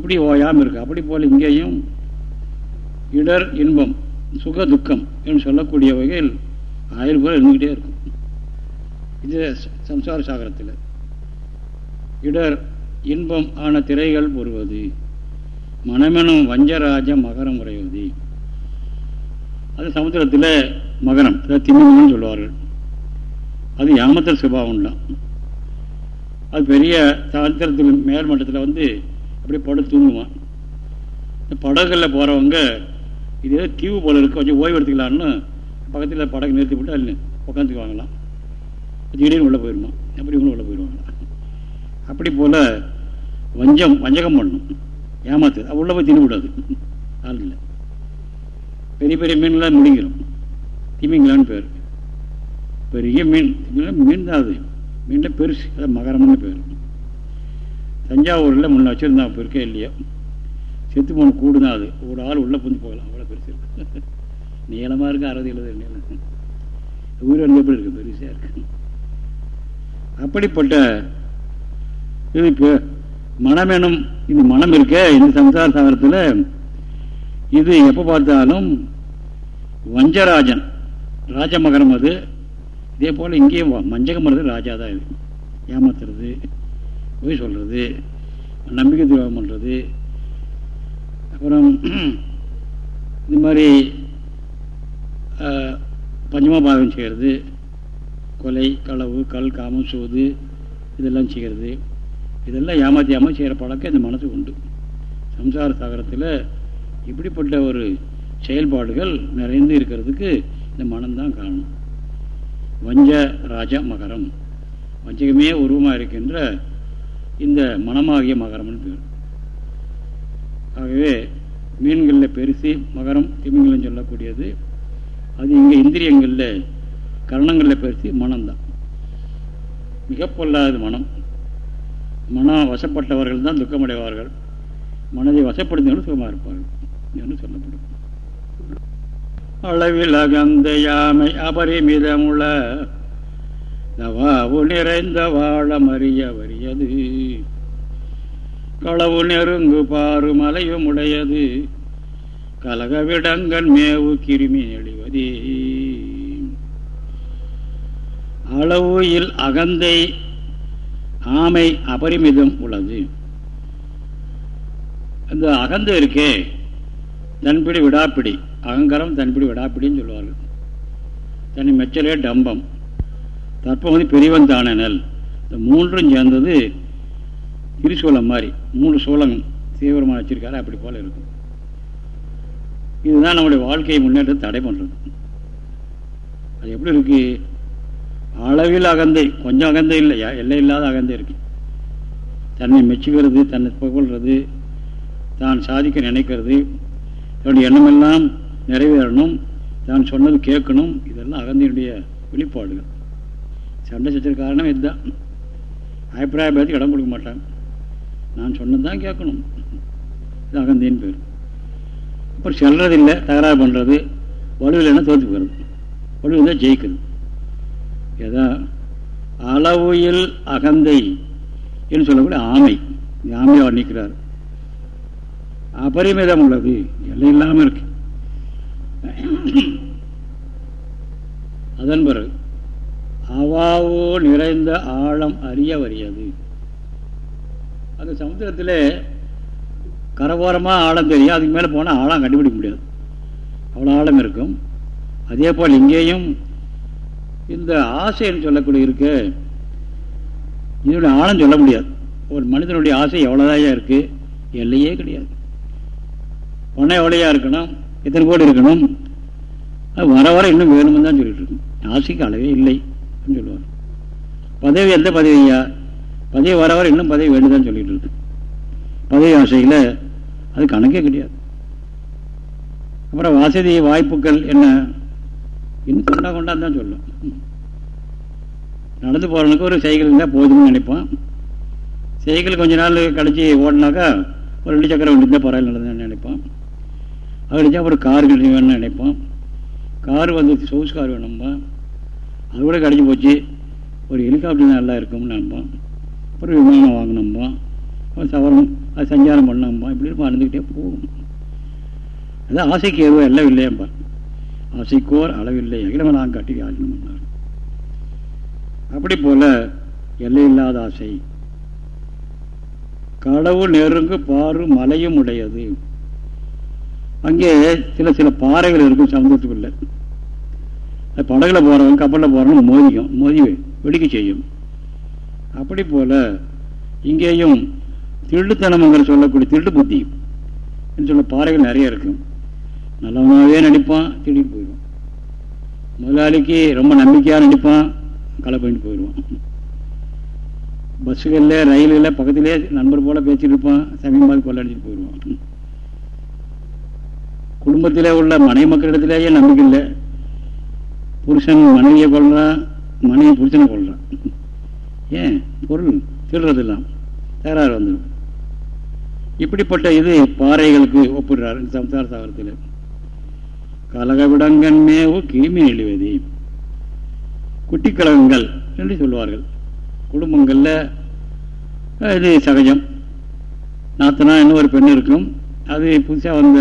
அப்படி ஓயாமல் இருக்கு. அப்படி போல் இங்கேயும் இடர் இன்பம் சுக துக்கம் என்று சொல்லக்கூடிய வகையில் ஆயுள் போல் இருந்துக்கிட்டே இருக்கும். இது சம்சார சாகரத்தில். இடர் இன்பம் ஆன திரைகள் பொறுவது மனமெனும் வஞ்சராஜ மகரம் உறைவது அது சமுத்திரத்தில் மகரம் அதாவது திமிங்கன்னு சொல்லுவார்கள். அது யாமத்தல் சுபாவம் தான் அது பெரிய சமுத்திரத்துக்கு மேல் மட்டத்தில் வந்து அப்படியே படம் தூங்குவான். இந்த படகுகளில் போகிறவங்க இது ஏதோ தீவு போல இருக்கு கொஞ்சம் ஓய்வு எடுத்துக்கலான்னு பக்கத்தில் படகு நிறுத்தி விட்டு அதில் உட்காந்துக்குவாங்களாம் திடீர்னு உள்ளே போயிடுமா அப்படி இவங்களும் உள்ளே போயிடுவாங்களாம் அப்படி போல் வஞ்சம் வஞ்சகம் பண்ணும். ஏமாத்து அது உள்ளே போய் தின்னுவிடாது ஆள் இல்லை பெரிய பெரிய மீன்லாம் முடிங்கிடும் திமிங்கலான்னு பேர். பெரிய மீன் மீன் தான் அது. மீனில் பெருசு அதான் மகரம்னு பேர். தஞ்சாவூரில் முன்ன வச்சுருந்தா இப்போ இருக்கே இல்லையோ? செத்து போன கூடுனா அது. ஒரு ஆள் உள்ளே புந்து போகலாம். அவ்வளோ பெருசு இருக்கு. நீளமாக இருக்குது அறுபது எழுபது நீளம் உயிரிழந்து எப்படி இருக்குது பெருசாக இருக்கு. அப்படிப்பட்ட இது இப்போ மனம் எனும் இந்த மனம் இருக்க இந்த சம்சார சாகரத்தில். இது எப்போ பார்த்தாலும் வஞ்சராஜன். ராஜமகரம் அது. இதே போல் இங்கேயும் மஞ்சகம் ராஜா தான் இது. ஏமாத்துறது. பொய் சொல்கிறது நம்பிக்கை துரோகம் பண்ணுறது அப்புறம் இந்த மாதிரி பஞ்சமபாகம் செய்கிறது கொலை களவு கல் காமம் சூது இதெல்லாம் செய்கிறது இதெல்லாம் ஏமாற்றி செய்கிற பழக்கம் இந்த மனசு உண்டு. சம்சார சாகரத்தில் இப்படிப்பட்ட ஒரு செயல்பாடுகள் நிறைந்து இருக்கிறதுக்கு இந்த மனம்தான் காரணம். வஞ்ச ராஜ மகரம். வஞ்சகமே உருவமாக இருக்கின்ற இந்த மனமாகிய மகரம்னு பேர். ஆகவே மீன்களில் பெருசு மகரம் திமிங்கலம் சொல்லக்கூடியது. அது இங்கே இந்திரியங்களில் கரணங்களில் பெருசு மனம்தான் மிக பொல்லாத மனம். மனம் வசப்பட்டவர்கள் தான் துக்கமடைவார்கள். மனதை வசப்படுத்தவர்கள் சுகமாக இருப்பார்கள் என்று சொல்லப்படும். அளவில் அகந்த யாமை அபரிமிதமுள்ள தவாவு நிறைந்த வாழ மறிய வரியது களவு நெருங்கு பாரு மலையும் உடையது. கலகவிடங்கன் மேவு கிருமி நெளிவதே. இல் அகந்தை ஆமை அபரிமிதம் உள்ளது. அந்த அகந்தை இருக்கே. தன்பிடி விடாப்பிடி. அகங்காரம் தன்பிடி விடாப்பிடின்னு சொல்லுவார்கள் தனி மெச்சலே டம்பம். தற்போது பெரியவன் தானல் இந்த மூன்றும் சேர்ந்தது இருசூலம் மாதிரி. மூணு சூலம் தீவிரமாக வச்சிருக்காரு அப்படி போல இருக்கும். இதுதான் நம்முடைய வாழ்க்கையை முன்னேற்றத்தை தடை பண்ணுறது அது எப்படி இருக்கு? அளவில் அகந்தை கொஞ்சம் அகந்தை இல்லையா எல்லை இல்லாத அகந்தை இருக்கு. தன்னை மெச்சுக்கிறது தன்னை புகழ்றது தான் சாதிக்க நினைக்கிறது தன்னுடைய எண்ணமெல்லாம் நிறைவேறணும் தான் சொன்னது கேட்கணும் இதெல்லாம் அகந்தையினுடைய வெளிப்பாடுகள். சண்டை சச்சர காரணம் இதுதான். அபிப்பிராய பேருக்கு இடம் கொடுக்க மாட்டாங்க நான் சொன்னது தான் கேட்கணும். இது அகந்தின்னு பேர். அப்புறம் செல்றது இல்லை தகராறு பண்ணுறது வலுவில் என்ன தோற்று போகிறது வலுவில் தான் ஜெயிக்குது. ஏதா அளவுயில் அகந்தை என்று சொல்லக்கூடிய ஆமை. ஆமையை வர்ணிக்கிறார் அபரிமிதம் உள்ளது. எல்லாம் இல்லாமல் இருக்கு. அதன் பிறகு அவாவோ நிறைந்த ஆழம் அறிய வரியது அந்த சமுத்திரத்தில் கரவோரமாக ஆழம் தெரியும். அதுக்கு மேலே போனால் ஆழம் கண்டுபிடிக்க முடியாது. அவ்வளோ ஆழம் இருக்கும். அதே போல் இங்கேயும் இந்த ஆசைன்னு சொல்லக்கூடிய இருக்கு. இதனுடைய ஆழம் சொல்ல முடியாது. ஒரு மனிதனுடைய ஆசை எவ்வளோதான் இருக்குது எல்லையே கிடையாது. பணம் எவ்வளையா இருக்கணும்? எத்தனை கோடி இருக்கணும்? அது வர வர இன்னும் வேணும்னு தான் சொல்லிட்டு இருக்கும். ஆசைக்கு அளவே இல்லை. அப்படின்னு சொல்லுவார். பதவி எந்த பதவியா? பதவி வர வர இன்னும் பதவி வேண்டுதான் சொல்லிட்டு இருக்கு. பதவி ஆசையில் அது கணக்கே கிடையாது. அப்புறம் வசதி வாய்ப்புகள் என்ன? இன்னும் கொண்டா கொண்டான்னு தான் சொல்லும். நடந்து போகிறவனுக்கு ஒரு சைக்கிள் இருந்தால் போதும்னு நினைப்பான். சைக்கிள் கொஞ்ச நாள் கழித்து ஓடினாக்கா ஒரு ரெண்டு சக்கரம் வண்டி இருந்தால் பரவாயில்ல நடந்ததுன்னு நினைப்பான். அது ஒரு கார் வேணும்னு நினைப்பான். கார் வந்து சவுஸ் கார் வேணும்பா. அது கூட கிடச்சி போச்சு. ஒரு ஹெலிகாப்டர் நல்லா இருக்கும்னு நினைப்பான் அப்புறம் விமானம் வாங்கினோம்பா சவரம் அது சஞ்சாரம் பண்ணாமா இப்படி மறந்துக்கிட்டே போகும். அதான் ஆசைக்கு எதுவும் எல்லாம் இல்லையம்பா. ஆசைக்கோர் அளவில்லை. அகிலமலாம் காட்டி ஆஜனம் பண்ணார். அப்படி போல எல்லையில்லாத ஆசை. கடவுள் நெருங்கு பாரு மலையும் உடையது. அங்கே சில சில பாறைகள் இருக்கும் சமுதிரத்துக்குள்ள படகுல போகிறவன் கப்பலில் போகிறவன் மோதிக்கும் மோதி வெடிக்க செய்யும். அப்படி போல இங்கேயும் திருட்டுத்தனமங்கிற சொல்லக்கூடிய திருட்டு புத்தி சொல்ல பாறைகள் நிறைய இருக்கும். நல்லவனாகவே நடிப்பான் திருடிட்டு போயிடுவான். முதலாளிக்கு ரொம்ப நம்பிக்கையாக நடிப்பான் களை பண்ணிட்டு போயிடுவான். பஸ்ஸுகளில் ரயில்களில் பக்கத்திலே நண்பர் போல பேசிட்டு இருப்பான் சமீபமாக கொள்ளடிச்சிட்டு போயிடுவான். குடும்பத்தில் உள்ள மனை மக்களிடத்திலேயே நம்பிக்கை இல்லை. புருஷன் மனைவியை கொள்றான் மனைவி புருஷனை கொள்றான் ஏன்? பொருள் திருடுறதெல்லாம் தகராறு வந்துடும். இப்படிப்பட்ட இது பாறைகளுக்கு ஒப்பிடுறார் சம்சார சாகரத்தில். கலகவிடங்கன்மேவு கிருமி எழுவது குட்டி கலகங்கள் என்று சொல்வார்கள். குடும்பங்களில் இது சகஜம். நாத்தனா இன்னும் ஒரு பெண் இருக்கும். அது புதுசாக வந்த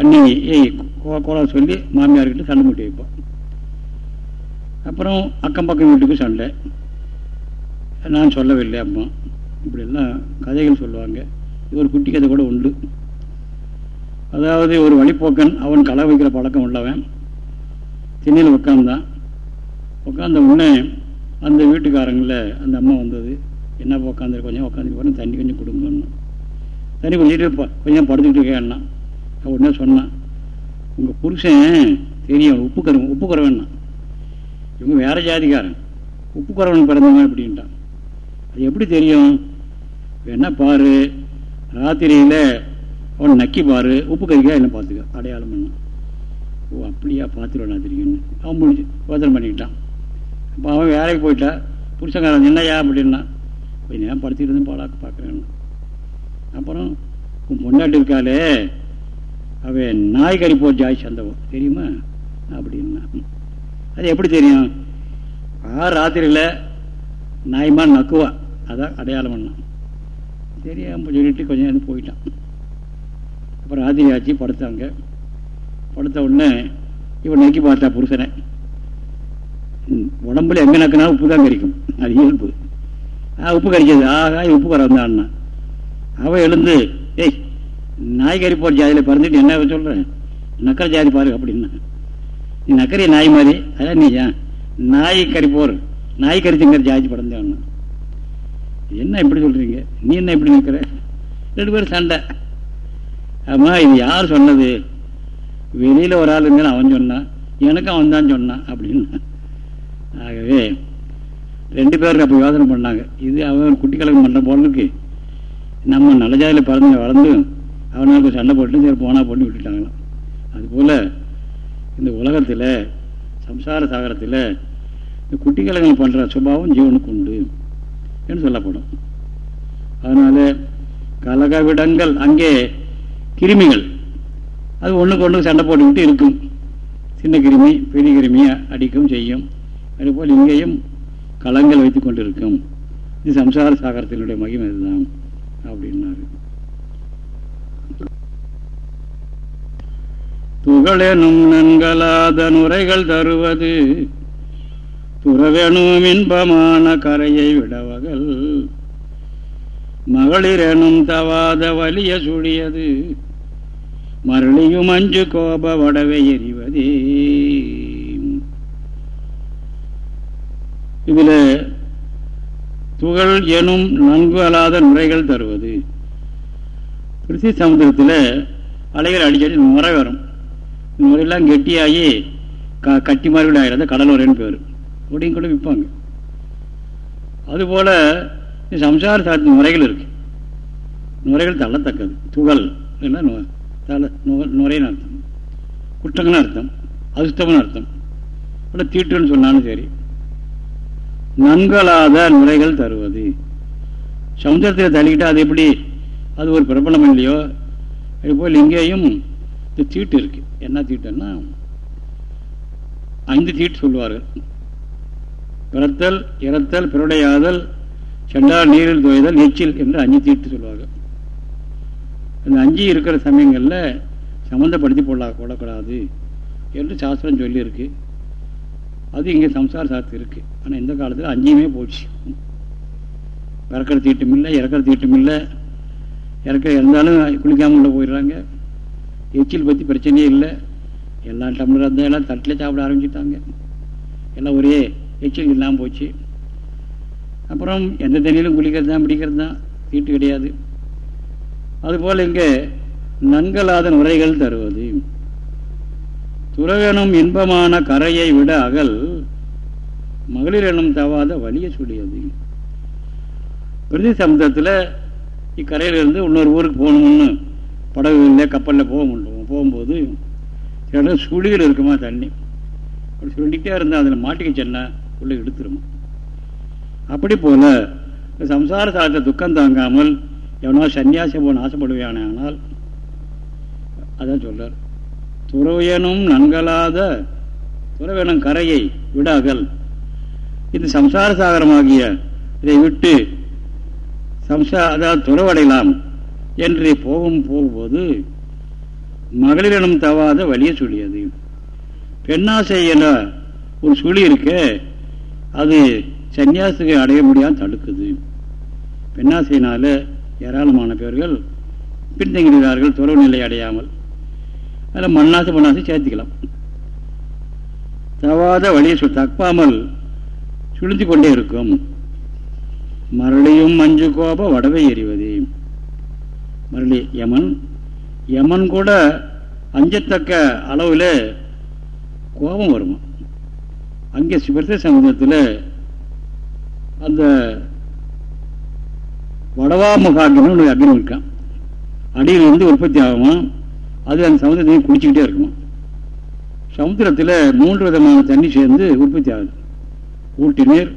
அன்னியை கோலா சொல்லி மாமியார்கிட்ட சண்டை முட்டி வைப்பான். அப்புறம் அக்கம் பக்கம் வீட்டுக்கு சண்டை. நான் சொல்லவில்லை அம்மா. இப்படியெல்லாம் கதைகள் சொல்லுவாங்க. இது ஒரு குட்டி கதை கூட உண்டு. அதாவது ஒரு வழிப்போக்கன் அவன் களை வைக்கிற பழக்கம் உள்ளவன். திண்ணில் உட்காந்தான் உட்காந்த உடனே அந்த வீட்டுக்காரங்களில் அந்த அம்மா வந்தது. என்ன உட்காந்துரு கொஞ்சம் உட்காந்து போகிறேன் தண்ணி கொஞ்சம் கொடுங்கன்னு. தண்ணி கொஞ்சம் கொஞ்சம் படுத்துக்கிட்டு இருக்கேன்னா உடனே சொன்னான் உங்கள் புருஷன் தெரியும் உப்பு கரு உப்பு குறவன்னா இவங்க வேற ஜாதிக்காரன். உப்பு குறவன் பிறந்தவன் அப்படின்ட்டான். அது எப்படி தெரியும்? என்ன பாரு? ராத்திரியில் அவன் நக்கி பாரு. உப்பு கறிக்கா என்ன பார்த்துக்க? அடையாளம் பண்ண ஓ அப்படியா பார்த்துருவான் ராத்திரிக்குன்னு அவன் முடிஞ்சு யோசனை பண்ணிக்கிட்டான். அப்போ அவன் வேலைக்கு போயிட்டா. புருஷங்காரன் என்னையா அப்படின்னா இப்போ நேரம் படுத்திட்டு இருந்து பாலாக்க பார்க்குறேன்னு அப்புறம் உன் பொண்டாட்டி இருக்காளே அவன் நாய்கறி போ ஜாய் சந்தவன் தெரியுமா? அப்படின்னா அது எப்படி தெரியும்? ஆ ராத்திரியில் நாய்மா நக்குவா. அதான் அடையாளம் பண்ணான் தெரியாமல் சொல்லிட்டு கொஞ்சம் நேரம் போயிட்டான். அப்புறம் ராத்திரி ஆச்சு படுத்தாங்க. படுத்த உடனே இவன் நக்கி பார்த்தா புருஷனை. உடம்புல எங்கே நக்கினாலும் உப்பு தான் கறிக்கும் அது இயல்பு. உப்பு கறிச்சது ஆகா உப்பு குறை வந்தான்னா அவன் எழுந்து ஏய் நாய்கறி போகிற ஜாதியில் பிறந்துட்டு என்ன சொல்கிறேன் நக்கிற ஜாதி பாரு அப்படின்னா. நீ நக்கரிய நாய் மாதிரி அதான் நீ ஏன் நாய் கறி போர் நாய் கறிச்சுங்கிற ஜாதி பிறந்தேன்னா என்ன இப்படி சொல்கிறீங்க நீ என்ன இப்படி நிற்கிற ரெண்டு பேரும் சண்டை ஆமா இது யார் சொன்னது வெளியில் ஒரு ஆள் இருந்தாலும் அவன் சொன்னான் எனக்கும் அவன் தான் சொன்னான் அப்படின்னு ஆகவே ரெண்டு பேரும் அப்போ யோசனை பண்ணாங்க இது அவன் குட்டி கலகம் பண்ணுற போலுக்கு நம்ம நல்ல ஜாதியில் பிறந்து வளர்ந்து அவனுக்கு சண்டை போட்டு சரி போனால் போட்டு விட்டுட்டாங்களாம் அதுபோல் இந்த உலகத்தில் சம்சார சாகரத்தில் இந்த குட்டி பண்ணுற சுபாவம் ஜீவனுக்கு உண்டு என்று சொல்லப்படும். அதனால் கலகவிடங்கள் அங்கே கிருமிகள் அது ஒன்றுக்கு ஒன்று சண்டை போட்டுக்கிட்டு இருக்கும். சின்ன கிருமி பெரிய கிருமியை அடிக்கும் செய்யும். அதுபோல் இங்கேயும் களங்கள் வைத்து கொண்டு இருக்கும் இது சம்சார சாகரத்தினுடைய மகிமை இதுதான் அப்படின்னாரு. துகளெனும் நன்கலாத நுரைகள் தருவது துறவெனும் இன்பமான கரையை விடவகள் மகளிரெனும் தவாத வலிய சுழியது மரளியும் அஞ்சு கோப வடவை எறிவதே. இதுல துகள் எனும் நன்கு அல்லாத நுரைகள் தருவது. திருச்சி சமுதிரத்தில் அலைகள் அடிக்கடி நுரை வரும். முறையெல்லாம் கெட்டியாகி க கட்டி மாதிரி ஆகிறது கடல் உரைன்னு பேர். கொடியும் கூட விற்பாங்க. அதுபோல் சம்சார சாத்தின் முறைகள் இருக்கு. நுரைகள் தள்ளத்தக்கது. துகள் இல்லைன்னா தலை நுரைன்னு அர்த்தம். குற்றங்கள்னு அர்த்தம். அசுத்தம்னு அர்த்தம். இல்லை தீட்டுன்னு சொன்னாலும் சரி. நன்களாத நுரைகள் தருவது. சமுதிரத்தில் தள்ளிக்கிட்டா அது எப்படி? அது ஒரு பிரபலம் இல்லையோ? அது போல் இங்கேயும் இந்த தீட்டு இருக்கு. என்ன தீட்டுன்னா ஐந்து தீட்டு சொல்லுவார்கள் பிறத்தல் இறத்தல் பிறடையாதல் சென்றால் நீரில் துவைதல் நீச்சல் என்று அஞ்சு தீட்டு சொல்லுவாங்க அந்த அஞ்சு இருக்கிற சமயங்களில் சம்மந்தப்படுத்தி போடலாம் போடக்கூடாது என்று சாஸ்திரம் சொல்லியிருக்கு. அது இங்கே சம்சார சாஸ்திரம் இருக்குது ஆனால் இந்த காலத்தில் அஞ்சுமே போச்சு. பிறக்கிற தீட்டம் இல்லை இறக்கிற தீட்டம் இல்லை. இறக்க இருந்தாலும் குளிக்காமல் உள்ள போயிடுறாங்க. எச்சில் பற்றி பிரச்சனையே இல்லை. எல்லாம் டம்ளர் இருந்தால் எல்லாம் தட்டில் சாப்பிட ஆரம்பிச்சுட்டாங்க. எல்லாம் ஒரே எச்சில் இல்லாமல் போச்சு. அப்புறம் எந்த தண்ணியிலும் குளிக்கிறது தான் பிடிக்கிறது தான் தீட்டு கிடையாது. அதுபோல் இங்கே நன்கலாத நுரைகள் தருவது. துறவெனும் இன்பமான கரையை விட அகல் மகளிர் எனும் தவாத வலிய சொல்லியது பிரதி சமுத்திரத்தில் இக்கரையிலிருந்து இன்னொரு ஊருக்கு போகணும்னு படகுகளில் கப்பலில் போக முடியும். போகும்போது சில சுழியில் இருக்குமா தண்ணி. அப்படி சுருண்டிக்கிட்டே இருந்தால் அதில் மாட்டிக்க சென்னால் உள்ளே எடுத்துருமா அப்படி போல சம்சார சாதத்தை துக்கம் தாங்காமல் எவனோ சன்னியாசி போன ஆனால் அதான் சொல்றார். துறவியனும் நன்கலாத துறவியனும் கரையை விடாகல் இந்த சம்சார சாகரமாகிய இதை விட்டு சம்சா அதாவது துறவடையலாம். என்று போகும் போகும்போது மகளிரிடம் தவாத வழியை சொல்லியது. பெண்ணாசை என்ற ஒரு சுழி இருக்க அது சன்னியாசத்துக்கு அடைய முடியாமல் தடுக்குது. பெண்ணாசையினால ஏராளமான பேர்கள் பின்தங்கிடுகிறார்கள் துறவு நிலை அடையாமல். அதில் மண்ணாசை மண்ணாசை சேர்த்துக்கலாம். தவாத வழியை தப்பாமல் சுழிந்து கொண்டே இருக்கும். மறுபடியும் மஞ்சு கோப வடவை எறிவது. மறுபடி யமன். யமன் கூட அஞ்சத்தக்க அளவில் கோபம் வருமா? அங்கே சிவர்த்த சமுதிரத்தில் அந்த வடவாமுகாக்கின்னு ஒரு அக்னி இருக்கான் அடியிலிருந்து உற்பத்தி ஆகுமா? அது அந்த சமுதிரத்தையும் குடிச்சிக்கிட்டே இருக்குமா? சமுத்திரத்தில் மூன்று விதமான தண்ணி சேர்ந்து உற்பத்தி ஆகுது. ஊட்டு நீர்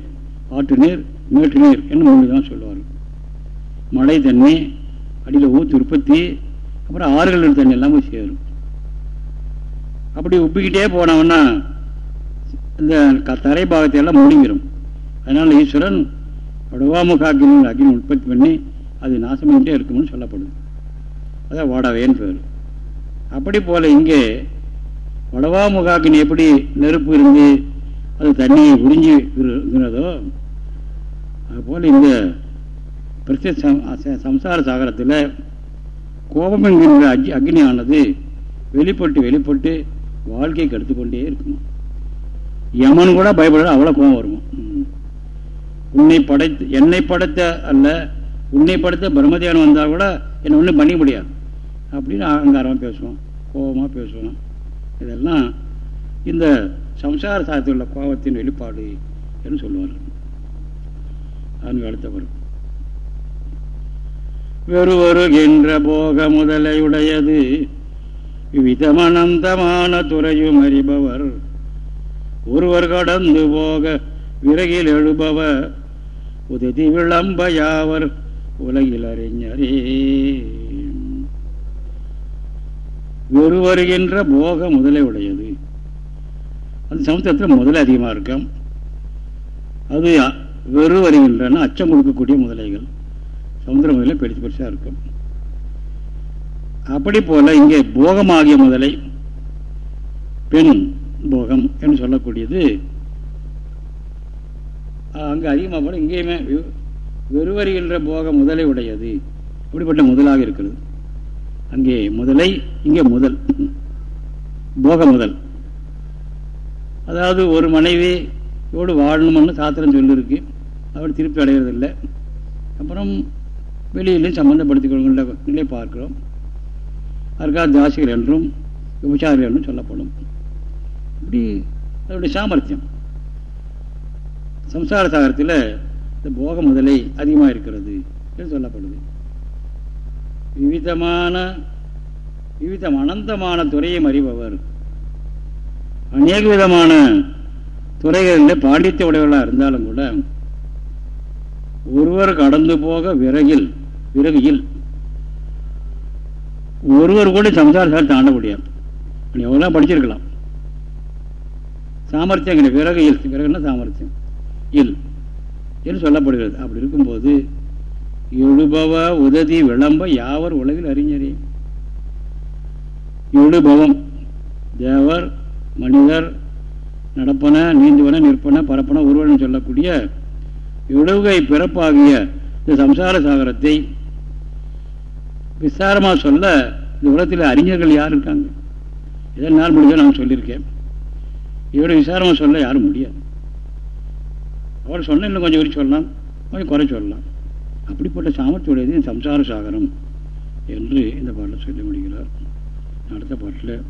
ஆட்டு நீர் மேட்டு நீர் என்று மூணு விதமாக சொல்லுவார்கள். மழை தண்ணி அடியில் ஊற்றி உற்பத்தி அப்புறம் ஆறுகள் தண்ணி எல்லாமே சேரும். அப்படி உப்பிக்கிட்டே போனவன்னா இந்த தரை பாகத்தை எல்லாம் முடிங்கிடும் அதனால் ஈஸ்வரன் வடவாமுக அக்னி அக்னி உற்பத்தி பண்ணி அது நாசமிட்டே இருக்கும்னு சொல்லப்படுது. அதான் வாடவேன்னு பேர். அப்படி போல் இங்கே வடவாமுக அக்னி எப்படி நெருப்பு இருந்து அது தண்ணியை உறிஞ்சி இருக்கிறதோ அதுபோல் இந்த பிரத்ய சம்சார சாகரத்தில் கோபம் என்கின்ற அஜி அக்னியானது வெளிப்பட்டு வெளிப்பட்டு வாழ்க்கைக்கு எடுத்துக்கொண்டே இருக்குமா? யமன் கூட பயப்பட அவ்வளோ கோபம் வருமா? உன்னை படைத்து என்னை படைத்த அல்ல உன்னை படைத்த பிரம்மதேவன் வந்தால் கூட என்னை ஒன்றும் பண்ணிக்க முடியாது. அப்படின்னு அகங்காரமாக பேசுவோம் கோபமாக பேசுவோம். இதெல்லாம் இந்த சம்சார சாரத்தில் உள்ள கோபத்தின் வெளிப்பாடு என்று சொல்லுவார்கள். அதன் அடுத்த வெறு வருகின்ற போக முதலையுடையது விதமனந்தமான துறையும் அறிபவர். ஒருவர் கடந்து போக விறகில் எழுபவர். உதவி விளம்ப யாவர் உலகில் அறிஞரே. வெறு வருகின்ற போக முதலை உடையது அந்த சமுத்திரத்தில் முதலை அதிகமாக இருக்கும். அது வெறு வருகின்றன அச்சம் கொடுக்கக்கூடிய முதலைகள். சமுத்திர முதலை பெருசு பெருசாக இருக்கும். அப்படி போல இங்கே போகமாகிய முதலை பெண் போகம் என்று சொல்லக்கூடியது. அங்கே அதிகமாக போல இங்கேயுமே வெறுவருகின்ற போக முதலை உடையது. அப்படிப்பட்ட முதலாக இருக்கிறது. அங்கே முதலை இங்கே முதல். போக முதல். அதாவது ஒரு மனைவியோடு வாழணும்னு சாத்திரம் சொல்லியிருக்கு அவர் திருப்பி அடைகிறதில்லை. அப்புறம் வெளியிலையும் சம்பந்தப்படுத்திக் கொள்கின்ற நிலை பார்க்கிறோம். அதற்காக தாசிகள் என்றும் விபச்சாரிகள் என்றும் சொல்லப்படும். இப்படி அதனுடைய சாமர்த்தியம். சம்சார சாகரத்தில் இந்த போக முதலை அதிகமாக இருக்கிறது என்று சொல்லப்படுது. விவிதமான விவிதம் அனந்தமான துறையை அறிபவர். அநேக விதமான துறைகளில் பாண்டித்ய உடையவர்களாக இருந்தாலும் கூட ஒருவர் கடந்து போக விறகில் பிறவியில் ஒருவர் கூட சம்சார சார் தாண்ட முடியாது எவ்வளோ படிச்சிருக்கலாம். சாமர்த்தியம் விறகு இல் விறகுன்னா சாமர்த்தியம். இல் என்று சொல்லப்படுகிறது. அப்படி இருக்கும்போது எழுபவ உதவி விளம்ப யாவர் உலகில் அறிஞரே? எழுபவம். தேவர் மனிதர் நடப்பன நீந்துவன நிற்பன பரப்பன ஒருவன் சொல்லக்கூடிய எழுகை பிறப்பாகிய இந்த சம்சார சாகரத்தை விசாரமாக சொல்ல இந்த உலகத்தில் அறிஞர்கள் யார் இருக்காங்க? இதனால் முடிஞ்ச நான் சொல்லியிருக்கேன். இவரை விசாரமாக சொல்ல யாரும் முடியாது. அவர் சொன்ன இன்னும் கொஞ்சம் விரிச்சு சொல்லலாம். கொஞ்சம் குறை சொல்லலாம். அப்படிப்பட்ட சாமர்த்தியுடையது சம்சார சாகரம் என்று இந்த பாட்டில் சொல்லி முடிகிறார் அடுத்த பாட்டில்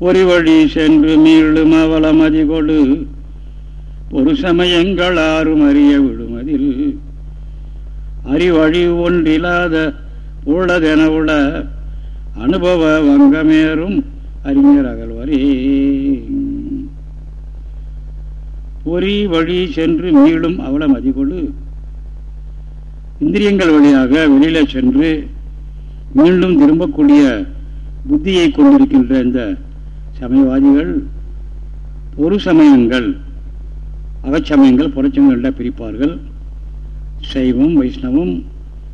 பொறிவழி சென்று மீளும் அவலமதி கொடு ஒரு சமயங்கள் ஆறும் அறிய விடுமதில் அறிவழி ஒன்றில்லாத உள்ளதெனவுள அனுபவ வங்கமேறும் அறிஞர் அகழ்வரே. பொறி வழி சென்று மீளும் அவள அதிகொழு இந்திரியங்கள் வழியாக வெளியில சென்று மீண்டும் திரும்பக்கூடிய புத்தியை கொண்டிருக்கின்ற இந்த சமயவாதிகள் ஒரு சமயங்கள் அகச்சமயங்கள் புறச்சமயங்கள் பிரிப்பார்கள். சைவம் வைஷ்ணவம்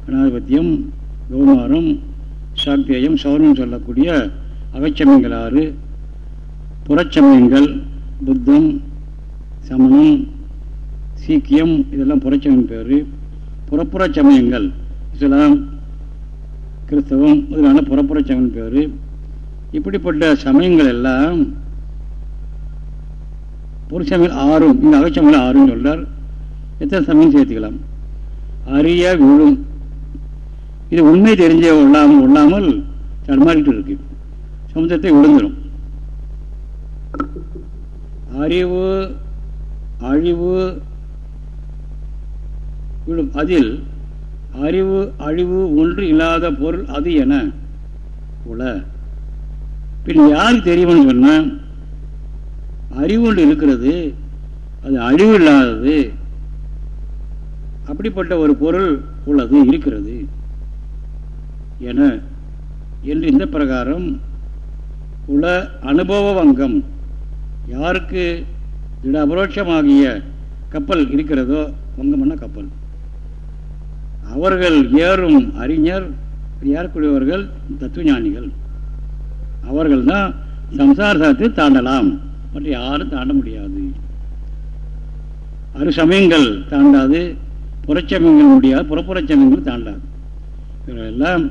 கணாதிபத்தியம் கௌமாரம் சாக்தேயம் சௌரம் சொல்லக்கூடிய அகச்சமயங்கள் ஆறு. புறச்சமயங்கள் புத்தம் சமணம் சீக்கியம் இதெல்லாம் புறச்சமயம் பேர். புறப்புற சமயங்கள் இஸ்லாம் கிறிஸ்தவம் முதலான புறப்புற சமயம் பேர். இப்படிப்பட்ட சமயங்கள் எல்லாம் புருஷங்கள் ஆறும் இந்த அகச்சமயம் ஆறும் சொல்றார். எத்தனை சமயம் சேர்த்துக்கலாம்? அறிய விழும். இது உண்மை தெரிஞ்ச உள்ளாமல் உள்ளாமல் தடுமாறிட்டு இருக்கு. சமுதிரத்தை விழுந்துடும் அறிவு அழிவு விழும். அதில் அறிவு அழிவு ஒன்று இல்லாத பொருள் அது என உல பின் யாருக்கு தெரியும்னு சொன்ன அறிவு ஒன்று இருக்கிறது அது அழிவு இல்லாதது. அப்படிப்பட்ட ஒரு பொருள் உள்ளது இருக்கிறது. என என்று இந்த பிரகாரம் உல அனுபவ வங்கம் யாருக்கு திட அபரோட்சமாகிய கப்பல் இருக்கிறதோ வங்கம்னா கப்பல்? அவர்கள் ஏறும் அறிஞர் ஏறக்கூடியவர்கள் தத்துவஞானிகள். அவர்கள் தான் சம்சாரத்தை தாண்டலாம் மற்ற யாரும் தாண்ட முடியாது. அரு சமயங்கள் தாண்டாது புறச்சமயங்கள் முடியாது புறப்புறச்சமயங்கள் தாண்டாது. இவர்களெல்லாம்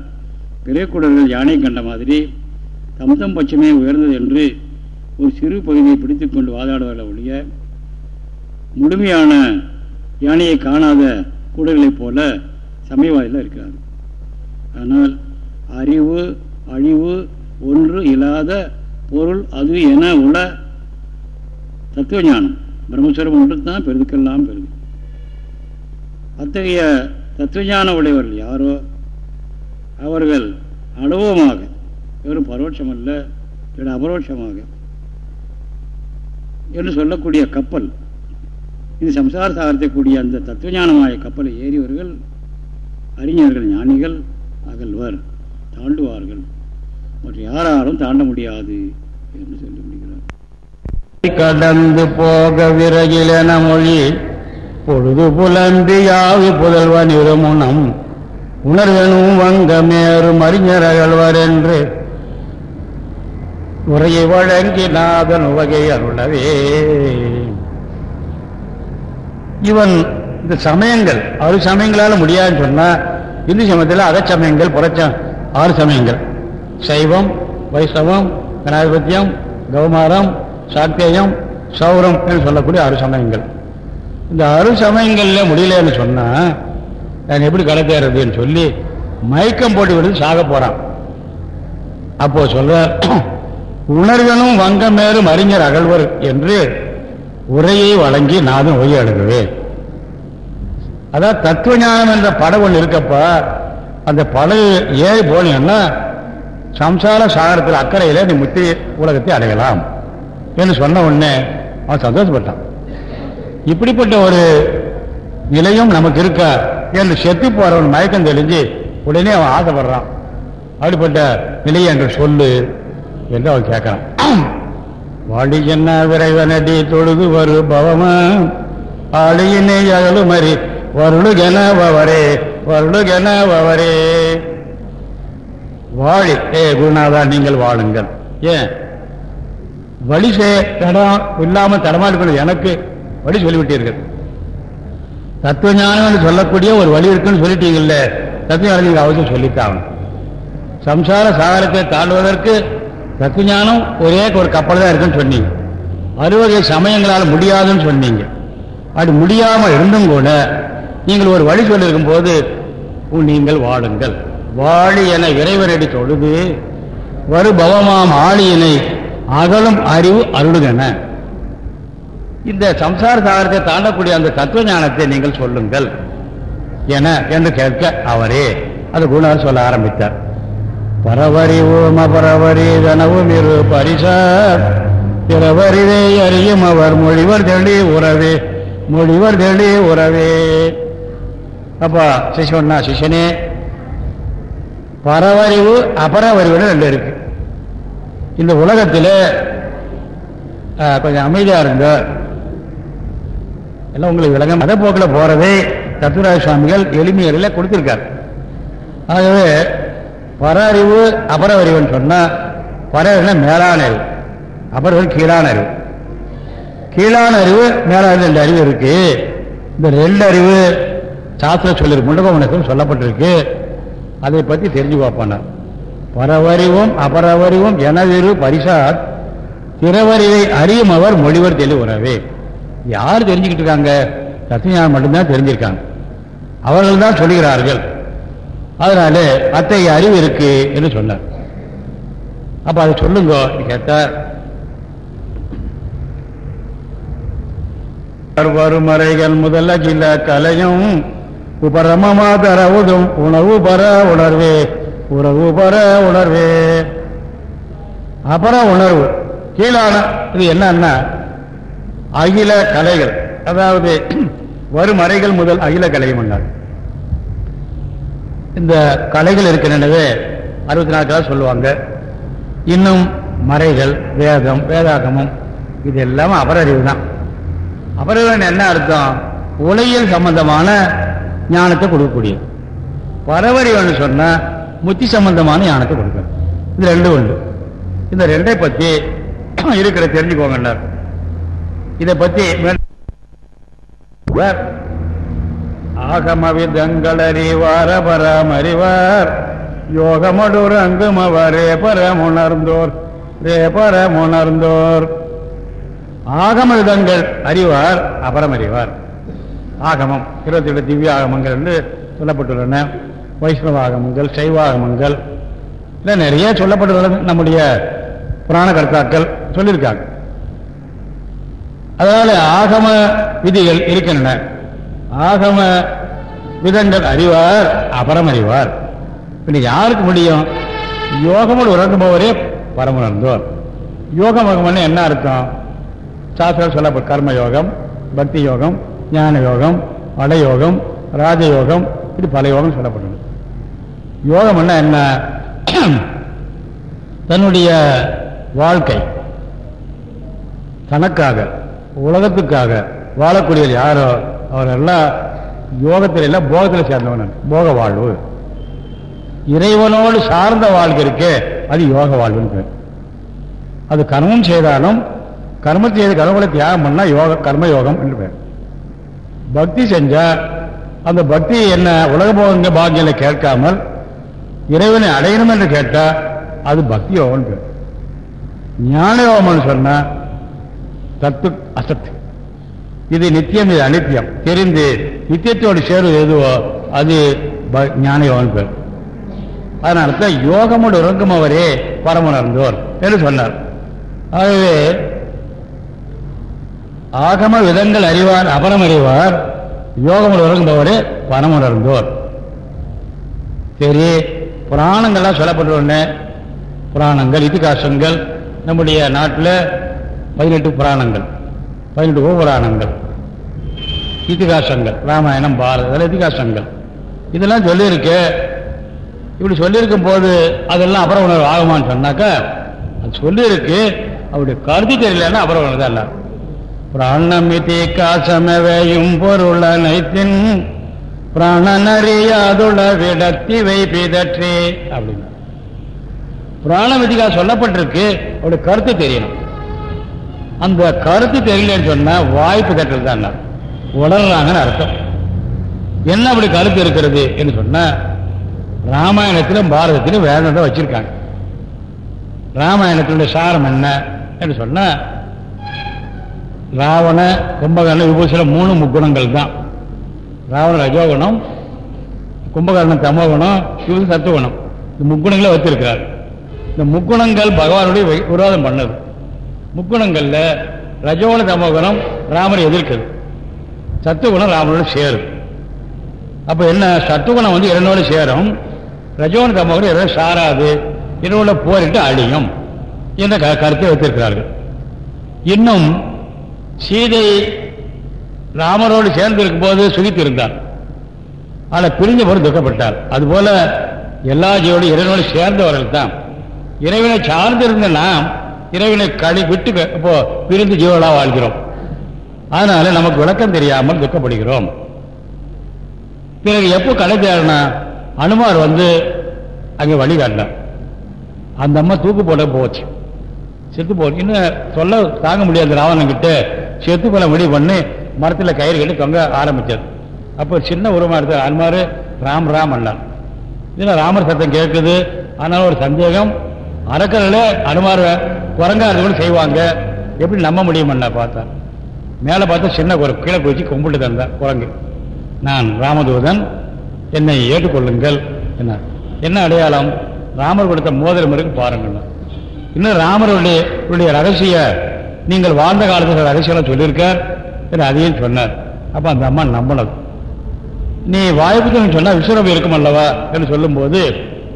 பெரிய யானை கண்ட மாதிரி தம்தம் பட்சமே உயர்ந்தது என்று ஒரு சிறு பகுதியை பிடித்து கொண்டு வாதாடுவார்கள் ஒழிய முழுமையான யானையை காணாத கூடர்களைப் போல சமயவாதியில் இருக்கிறார் ஆனால் அறிவு அழிவு ஒன்று இல்லாத பொருள் அது என உள்ள தத்துவ ஞானம் பிரம்மஸ்வரம் ஒன்று தான் பெருதுக்கெல்லாம் பெரு அத்தகைய தத்துவஞான உடையவர்கள் யாரோ? அவர்கள் அனுபவமாக வெறும் பரோட்சமல்ல இல்லை அபரோட்சமாக என்று சொல்லக்கூடிய கப்பல் இது சம்சார சாகரத்தை கூடிய அந்த தத்துவஞானமாய கப்பலை ஏறியவர்கள் அறிஞர்கள் ஞானிகள் அகல்வர் தாண்டுவார்கள். மற்ற யாராலும் தாண்ட முடியாது என்று சொல்லி முடிகிறார் கடந்து போக விறகிலென மொழி பொழுது புலம்பியாவு புதல்வன் இருமுனம் உணர்தனும் வங்கமேறும் அறிஞரகழ்வர் என்று உரையை வழங்கி நாதன் உவகை அருளவே. இவன் இந்த சமயங்கள் ஆறு சமயங்களால முடியாதுன்னு சொன்னா இந்து சமயத்தில் அகச்சமயங்கள் புறச்ச ஆறு சமயங்கள். சைவம் வைஷ்ணவம் கணாதிபத்தியம் கௌமாரம் சாத்தியம் சௌரம் என்று சொல்லக்கூடிய ஆறு சமயங்கள். இந்த அருள் சமயங்கள்ல முடியலன்னு சொன்னா நான் எப்படி கடத்தேறதுன்னு சொல்லி மயக்கம் போட்டு விடுத்து சாக போறான். அப்போ சொல்ற உணர்வனும் வங்கமேறும் அறிஞர் அகழ்வர் என்று உரையை வழங்கி நானும் ஒய் அழுகுவேன் அதான் தத்துவ ஞானம் என்ற படம் ஒன்று இருக்கப்பா அந்த படகு ஏறி போனீங்கன்னா சம்சார சாகரத்தில் அக்கறையில் நீ முத்தி உலகத்தை அடையலாம். என்று சொன்ன உடனே அவன் சந்தோஷப்பட்டான். இப்படிப்பட்ட ஒரு நிலையும் நமக்கு இருக்கா என்று செத்து போறவன் மயக்கம் தெளிஞ்சு உடனே அவன் ஆசைப்படுறான். அப்படிப்பட்ட நிலை என்று சொல்லு என்று அவன் கேட்கிறான். வாடி என்ன விரைவனடி தொழுது வரு பவமா ஆளியினை அகலுமறி வருளுகென வவரே வருளுகென வவரே வாழி. ஏ குருநாதா நீங்கள் வாழுங்கள். ஏன்? வழி செய் தடம் இல்லாம தடமாடுக்கணும் எனக்கு வழி சொல்லிவிட்டீர்கள். தத்துவ ஞானம் என்று சொல்லக்கூடிய ஒரு வழி இருக்குன்னு சொல்லிட்டீங்கல்ல தத்துவ ஞானம் நீங்கள் அவசியம் சொல்லித்தாகணும் சம்சார சாகரத்தை தாண்டுவதற்கு தத்துவ ஞானம் ஒரே ஒரு கப்பல் தான் இருக்குன்னு சொன்னீங்க. அறுவகை சமயங்களால் முடியாதுன்னு சொன்னீங்க. அப்படி முடியாமல் இருந்தும் கூட நீங்கள் ஒரு வழி சொல்லியிருக்கும் போது நீங்கள் வாழுங்கள். வாழி என இறைவரடி தொழுது வருபவமாம் ஆளியினை அகலும் அறிவு அருளுகன. இந்த சம்சார சாகரத்தை தாண்டக்கூடிய அந்த தத்துவ ஞானத்தை நீங்கள் சொல்லுங்கள். என என்று கேட்க அவரே அது குணர் சொல்ல ஆரம்பித்தார். பரவறிவோம் அபரவரி தனவும் இரு பரிசார் பிறவறிவே அறியும் அவர் மொழிவர் தெளி உறவே. மொழிவர் தெளி உறவே. அப்பா சிஷ்யன்னா சிஷ்யனே. பரவறிவு அபரவறிவுன்னு ரெண்டு இருக்கு. இந்த உலகத்தில் கொஞ்சம் அமைதியா இருந்தால் எல்லாம் உங்களுக்கு விளங்க மத போக்கில் போகிறதே தத்துவராஜ சுவாமிகள் எளிமையில கொடுத்துருக்கார். ஆகவே பர அறிவு அபர அறிவுன்னு சொன்னா பர அறிவுனா மேலான அறிவு. அபர அறிவு கீழான அறிவு. கீழான அறிவு மேலான அறிவு ரெண்டு அறிவு இருக்கு. இந்த ரெண்டு அறிவு சாஸ்திர சொல்லிருக்கு முண்டகோமனத்தில் சொல்லப்பட்டிருக்கு. அதை பற்றி தெரிஞ்சு பார்ப்பானார் பரவறிவும் அபரவறிவும் எனதிரு பரிசாத் திறவறிவை அறியும் அவர் மொழிவர் தெளிவுறவே. யார் தெரிஞ்சுக்கிட்டு இருக்காங்க? தத்துவஞானம் மட்டும்தான் தெரிஞ்சிருக்காங்க. அவர்கள் தான் சொல்லுகிறார்கள். அதனால அத்தகைய அறிவு இருக்கு என்று சொன்னார். அப்ப அதை சொல்லுங்க கேட்டார். வறுமறைகள் முதல்ல சில கலையும் உபரமமா தரவுதும் உணவு பர உணர்வே உறவு பர உணர்வே. அபர உணர்வு. கீழான இது என்னன்னா அகில கலைகள் அதாவது வரும் அறைகள் முதல் அகில கலையும் இந்த கலைகள் இருக்கின்றனவே அறுபத்தி நாலு கலை சொல்லுவாங்க. இன்னும் மறைகள் வேதம் வேதாகமம் இது எல்லாமே அபரறிவு தான். அபரறிவு என்ன அர்த்தம்? உலகியல் சம்பந்தமான ஞானத்தை கொடுக்கக்கூடியது. பரவறிவுன்னு சொன்னால் முத்தி சம்பந்தமான ஞானத்தை கொடுக்கணும் இது ரெண்டு உண்டு. இந்த ரெண்டை பத்தி இருக்கிற தெரிஞ்சுக்கோங்க இதை பத்தி ஆகமவிதங்கள் அறிவார பராமறிவார். யோகமடூர் அங்கும் அவரே பரமுணர்ந்தோர். ரே பரமுணர்ந்தோர். ஆகம விதங்கள் அறிவார் அபரம் அறிவார் ஆகமம் இருபத்தி ஏழு திவ்ய ஆகமங்கள் என்று சொல்லப்பட்டுள்ளன. வைஷ்ணவ ஆகமங்கள் சைவ ஆகமங்கள். இல்லை நிறைய சொல்லப்பட்டுள்ளது நம்முடைய புராண கர்த்தாக்கள் சொல்லியிருக்காங்க. அதனால ஆகம விதிகள் இருக்கின்றன. ஆகம விதங்கள் அறிவார் அபரம் அறிவார். இன்னைக்கு யாருக்கு முடியும்? யோகமோடு உறங்குபவரே பரமுணர்ந்தோர் யோகமகம்னு என்ன அர்த்தம்? சாஸ்திரம் சொல்ல கர்ம யோகம் பக்தி யோகம் ஞான யோகம் அடயோகம் ராஜயோகம் இப்படி பல யோகம் சொல்லப்பட்டது. யோகம்னா என்ன? தன்னுடைய வாழ்க்கை தனக்காக உலகத்துக்காக வாழக்கூடிய யாரோ அவரெல்லாம் யோகத்தில் எல்லாம் போகத்தில் சேர்ந்தவன் போக வாழ்வு. இறைவனோடு சார்ந்த வாழ்க்கை இருக்கே அது யோக வாழ்வுன்னு பேர். அது கர்மம் செய்தாலும் கர்மத்தை செய்த கர்மங்களை தியாகம் பண்ணா யோக கர்ம யோகம் என்று பேர். பக்தி செஞ்சா அந்த பக்தி என்ன உலக போகங்க பாக்கியங்களை கேட்காமல் இறைவனை அடையணும் என்று கேட்டா அது பக்தி யோகம் பேர். ஞான யோகம்னு சொன்னா தத்து அசத்து. இது நித்தியம் இது அனித்தியம். தெரிந்து நித்தியத்தோடு சேருவது எதுவோ அது ப- ஞான யோகம் பேர். அதனால தான் யோகமோடு உறங்கும் அவரே பரமுணர்ந்தோர் என்று சொன்னார். ஆகவே ஆகம விதங்கள் அறிவார் அபரம் அறிவார் யோகமோடு உறங்குபவரே பரமுணர்ந்தோர் சரி புராணங்கள்லாம் உடனே புராணங்கள் இதிகாசங்கள் நம்முடைய நாட்டில் பதினெட்டு புராணங்கள் பதினெட்டு உபபுராணங்கள் இத்திகாசங்கள் ராமாயணம் பாரத இதெல்லாம் இத்திகாசங்கள் இதெல்லாம் சொல்லியிருக்கு. இப்படி சொல்லியிருக்கும் போது அதெல்லாம் அப்புறம் உணர்வு ஆகுமான்னு சொன்னாக்கா அது சொல்லியிருக்கு. அவருடைய கருத்து தெரியலன்னா அப்புறம் தான் எல்லாரும். பிராணமிதி காசமவையும் பொருள் அனைத்தின் பிராணனறியாதுள்ள விடத்தி வைப்பிதற்றே அப்படின்னு. பிராணமிதிகா சொல்லப்பட்டிருக்கு. அவருடைய கருத்து தெரியணும். அந்த கருத்து தெரியலன்னு சொன்னா வாய்ப்பு தட்டல் தான் உடறாங்கன்னு அர்த்தம். என்ன அப்படி கருத்து இருக்கிறது என்று சொன்னா ராமாயணத்திலும் பாரதத்திலும் தான் வச்சிருக்காங்க. ராமாயணத்தினுடைய சாரம் என்ன என்று சொன்னா ராவண கும்பகர்ண விபூசில மூணு முக்குணங்கள் தான். ராவண ரஜோகுணம் கும்பகர்ணம் தமோகுணம் இது சத்துவகுணம். இந்த முக்குணங்களை வச்சிருக்கிறார். இந்த முக்குணங்கள் பகவானுடைய விரோதம் பண்ணது. முக்குணங்கள்ல ரஜோன தமோகுணம் ராமரை எதிர்க்குது. சத்துவகுணம் ராமனோட சேரும். அப்போ என்ன சத்துவகுணம் வந்து இரண்டோட சேரும். ரஜோன தமோகுணம் இரவு சாராது. இரவுல போரிட்டு அழியும். என்ற க- கருத்தை வைத்திருக்கிறார்கள். இன்னும் சீதை ராமரோடு சேர்ந்து இருக்கும்போது சுகித்து இருந்தார் ஆனால் பிரிஞ்ச போது துக்கப்பட்டார். அதுபோல எல்லா ஜீவோடு இறைவனோடு சேர்ந்தவர்கள் தான் இறைவனை சார்ந்திருந்த நாம் இறைவனை களி விட்டு இப்போ பிரிந்து ஜீவனாக வாழ்கிறோம். அதனால நமக்கு விளக்கம் தெரியாமல் துக்கப்படுகிறோம் பிறகு எப்போ களை தேடனா அனுமார் வந்து அங்கே வழிகாட்டினார் அந்த அம்மா தூக்கு போட போச்சு. செத்து போ இன்னும் சொல்ல தாங்க முடியாது ராவணங்கிட்ட செத்து போல முடிவு பண்ணி மரத்தில் கயிறு கட்டி தொங்க ஆரம்பிச்சது. அப்போ சின்ன உருவமா எடுத்து அனுமார் ராம் ராம் அண்ணன் இதில் ராமர் சத்தம் கேட்குது. ஆனால் ஒரு சந்தேகம். அரக்கர்களே அனுமார் குரங்காரது கூட செய்வாங்க. எப்படி நம்ப முடியுமண்ணா பார்த்தா மேலே பார்த்தா சின்ன குரங்கு கீழே குதிச்சு கும்பிட்டு தந்தார் குரங்கு. நான் ராமதூதன் என்னை ஏற்றுக்கொள்ளுங்கள் என்ன என்ன அடையாளம்? ராமர் கொடுத்த மோதிரம் இருக்கு பாருங்கள். இன்னும் ராமருடைய உடைய ரகசிய நீங்கள் வாழ்ந்த காலத்தில் ரகசியம் சொல்லியிருக்கார் என்று அதையும் சொன்னார். அப்போ அந்த அம்மா நம்பினது. நீ வாய்ப்புக்கு சொன்னால் விஸ்வரூபம் இருக்கும் அல்லவா என்று சொல்லும்போது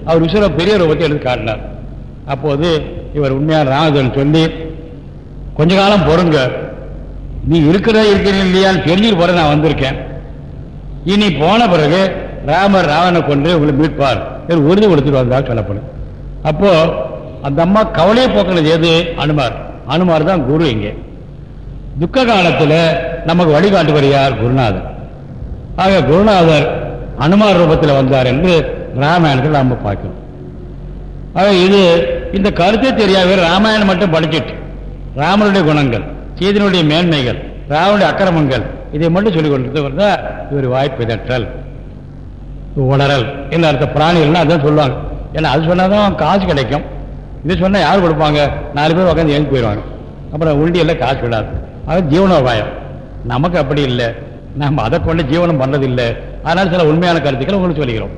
அவர் விஸ்வரூப பெரிய ரூபத்தை எடுத்து காட்டினார். அப்போது இவர் உண்மையான ராமதன் சொல்லி கொஞ்ச காலம் பொறுங்க. நீ இருக்கிறதா இருக்கிறீங்க இல்லையான்னு தெரிஞ்சு போற நான் வந்திருக்கேன். இனி போன பிறகு ராமர் ராவனை கொண்டு உங்களை மீட்பார். என்று உறுதி கொடுத்துட்டு வந்தால் சொல்லப்படும். அப்போ அந்த அம்மா கவலையை போக்கினது எது? அனுமார். அனுமார் தான் குரு இங்கே. துக்க காலத்தில் நமக்கு வழிகாட்டுவர் யார் குருநாதர். ஆக குருநாதர் அனுமார் ரூபத்தில் வந்தார் என்று ராமாயணத்தில் நாம் பார்க்கிறோம். இது இந்த கருத்தே தெரியாத ராமாயணம் மட்டும் படிச்சுட்டு ராமனுடைய குணங்கள் சீதனுடைய மேன்மைகள் ராவனுடைய அக்கிரமங்கள் இதை மட்டும் சொல்லிக் கொண்டிருந்தவர் தான் இவர் வாய்ப்பு இதற்றல் உணரல். என்ன அர்த்த பிராணிகள்னா அதான் சொல்லுவாங்க. ஏன்னா அது சொன்னாதான் காசு கிடைக்கும். இது சொன்னால் யார் கொடுப்பாங்க? நாலு பேர் உட்காந்து எழுந்து போயிடுவாங்க அப்புறம் உண்டியெல்லாம் காசு விடாது. அது ஜீவனோபாயம். நமக்கு அப்படி இல்லை. நம்ம அதை கொண்டு ஜீவனம் பண்ணதில்லை அதனால் சில உண்மையான கருத்துக்களை உங்களுக்கு சொல்லிக்கிறோம்.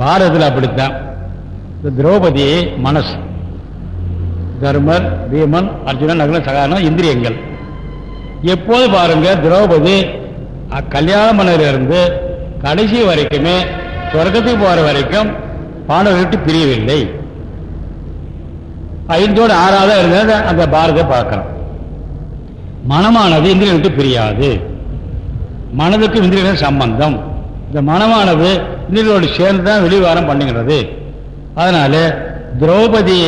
பாரதத்தில் அப்படித்தான். இந்த திரௌபதி மனசு. தர்மர் பீமன் அர்ஜுனன் நகுலன் சகாரணம் இந்திரியங்கள். எப்போது பாருங்க திரௌபதி அக்கல்யாண கல்யாணம் கடைசி வரைக்குமே சொர்க்கத்துக்கு போற வரைக்கும் பாண்டவர்கிட்ட பிரியவில்லை. ஐந்தோடு ஆறாவதா இருந்தது அந்த பாரத பார்க்கிறோம் மனமானது இந்திரியன் விட்டு பிரியாது. மனதுக்கு இந்திரியன் சம்பந்தம். இந்த மனமானது இந்திரியனோடு சேர்ந்து தான் வெளிவாரம் பண்ணுகிறது. அதனால திரௌபதி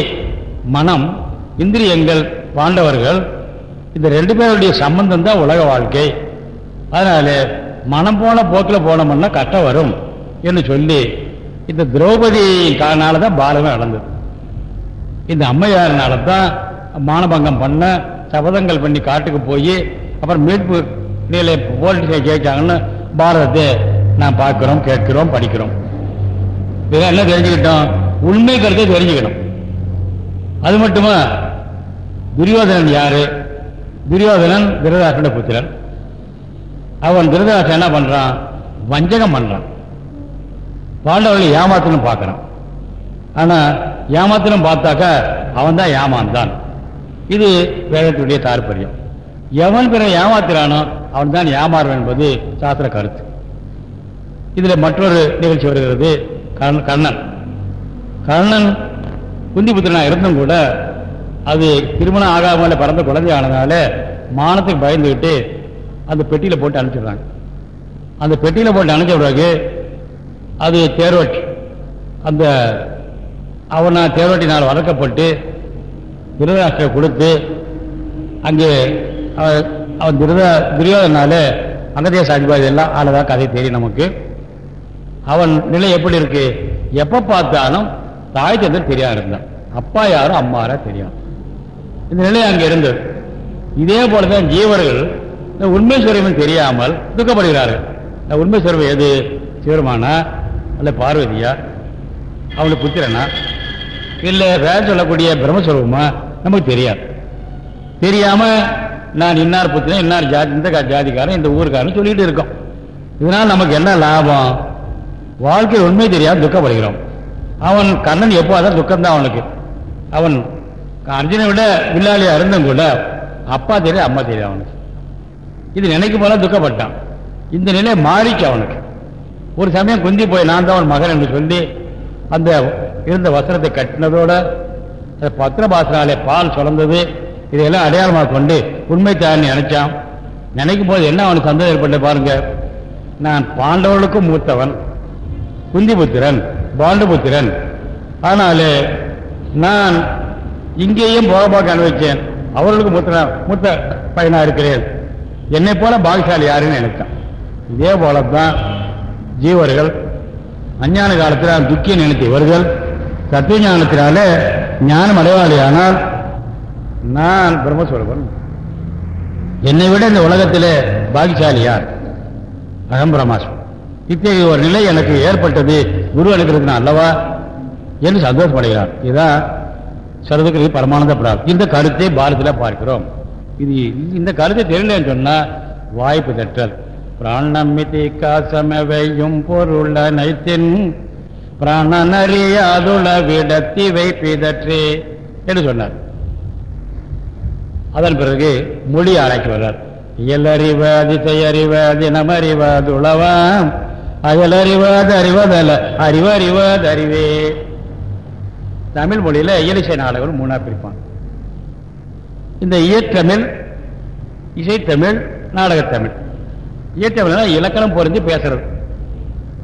மனம் இந்திரியங்கள் பாண்டவர்கள் இந்த ரெண்டு பேருடைய சம்பந்தம் தான் உலக வாழ்க்கை. அதனால மனம் போன போக்கில் போனோம்னா கஷ்டம் வரும் என்று சொல்லி இந்த திரௌபதி காரணால தான் பாரதம் நடந்தது. இந்த அம்மையாரினால தான் மானபங்கம் பண்ண சபதங்கள் பண்ணி காட்டுக்கு போய் அப்புறம் மீட்பு நிலை போலீஸ் கேட்காங்கன்னு பாரதத்தை நான் பார்க்கிறோம் கேட்கிறோம் படிக்கிறோம். இதெல்லாம் என்ன தெரிஞ்சுக்கிட்டோம்? உண்மை கருத்தை தெரிஞ்சுக்கணும். அது மட்டுமா? துரியோதனன் யாரு? துரியோதனன் திருதாசன புத்திரன். அவன் திருதராசன் என்ன பண்றான்? வஞ்சகம் பண்றான். பாண்டவர்களை ஏமாத்தணும் பார்க்கறான். ஆனா ஏமாத்தணும் பார்த்தாக்க அவன் தான் ஏமாந்தான். இது வேதத்துடைய தாற்பயம். எவன் பிற ஏமாத்துறானோ அவன் தான் ஏமாறுவன் என்பது சாஸ்திர கருத்து. இதுல மற்றொரு நிகழ்ச்சி வருகிறது. கர்ண- கர்ணன். கர்ணன் குந்திபுத்திரனா இருந்தும் கூட அது திருமணம் ஆகாமல் பறந்த குழந்தையானதால மானத்துக்கு பயந்துக்கிட்டு அந்த பெட்டியில் போட்டு அனுப்பிச்சிடுறாங்க. அந்த பெட்டியில் போட்டு அனுப்பிச்ச பிறகு அது தேரோட்டி. அந்த அவனா தேரோட்டினால் வளர்க்கப்பட்டு திருதராஷ்டிர கொடுத்து அங்கே அவன் திருத துரியோதனால அங்கதேச அதிபாதி எல்லாம் ஆளதாக கதை தெரியும் நமக்கு. அவன் நிலை எப்படி இருக்கு? எப்போ பார்த்தாலும் தாய் தந்தை தெரியாது இருந்தான் அப்பா யாரும் அம்மா யாரோ தெரியும். இந்த நிலை அங்கே இருந்தது இதே போலதான் ஜீவர்கள் இந்த உண்மை சுரூபம் தெரியாமல் துக்கப்படுகிறார்கள். இந்த உண்மை சுரூபம் எது? சிவருமானா அல்ல பார்வதியா? அவளுக்கு புத்திரனா? இல்லை வேற சொல்லக்கூடிய பிரம்மஸ்வரூபமா? நமக்கு தெரியாது. தெரியாம நான் இன்னார் புத்திரன் இன்னார் ஜாதி இந்த ஜாதிக்காரன் இந்த ஊருக்காரன் சொல்லிட்டு இருக்கோம். இதனால் நமக்கு என்ன லாபம்? வாழ்க்கை உண்மை தெரியாமல் துக்கப்படுகிறோம். அவன் கண்ணன் எப்போ அதான் துக்கம்தான் அவனுக்கு. அவன் அர்ஜுனை விட வில்லாளியா இருந்தும் கூட அப்பா தெரியும் அம்மா தெரியும் அவனுக்கு. இது நினைக்கும் போல துக்கப்பட்டான். இந்த நிலை மாறிச்சு அவனுக்கு. ஒரு சமயம் குந்தி போய் நான் தான் அவன் மகன் என்று சொல்லி அந்த இருந்த வசனத்தை கட்டினதோட அந்த பத்திரபாசனாலே பால் சுரந்தது. இதையெல்லாம் அடையாளமாக கொண்டு உண்மை தான் நினைச்சான். நினைக்கும் போது என்ன அவனுக்கு சந்தோஷம் ஏற்பட்ட பாருங்க. நான் பாண்டவர்களுக்கும் மூத்தவன் குந்திபுத்திரன். பாண்டுபுத்திரன். ஆனாலே நான் இங்கேயும் போக பார்க்க அனுபவிச்சேன். அவர்களுக்கு மூத்த மூத்த பையனா இருக்கிறேன். என்னை போல பாகிசாலி யாருன்னு நினைத்தான் இதே போலத்தான் ஜீவர்கள் அஞ்ஞான காலத்தில் துக்கிய நினைத்த இவர்கள் தத்துவ ஞானத்தினாலே ஞானம் அடைவாளியானால் நான் பிரம்மஸ்வரூபன். என்னை விட இந்த உலகத்திலே பாகிசாலி யார்? அகம்பிரமாசம் இத்தகைய ஒரு நிலை எனக்கு ஏற்பட்டது குரு அனுக்கிறதுனா அல்லவா? என்று சந்தோஷப்படுகிறார். இதுதான் சரதுக்கு பரமானந்த பிராப்தி இந்த கருத்தை பாரதியில் பார்க்கிறோம். இது இந்த கருத்தை தெரியலன்னு சொன்னா வாய்ப்பு தற்றல் பிராணமிதி காசமவையும் பொருள நைத்தின் பிராணனறியாதுள விடத்தி வைப்பிதற்றே என்று சொன்னார். அதன் பிறகு மொழி ஆராய்ச்சி வர்றார். இயலறிவாதி செய்யறிவாதி நமறிவாது உளவாம் அயலறிவாது அறிவதல்ல அறிவறிவாது அறிவே. தமிழ் மொழியில் இயலிசை நாடகம் மூணா பிரிப்பாங்க. இந்த இயற்றமிழ் இசைத்தமிழ் நாடகத்தமிழ். இயற்றமிழ்னா இலக்கணம் பொருந்தி பேசுறது.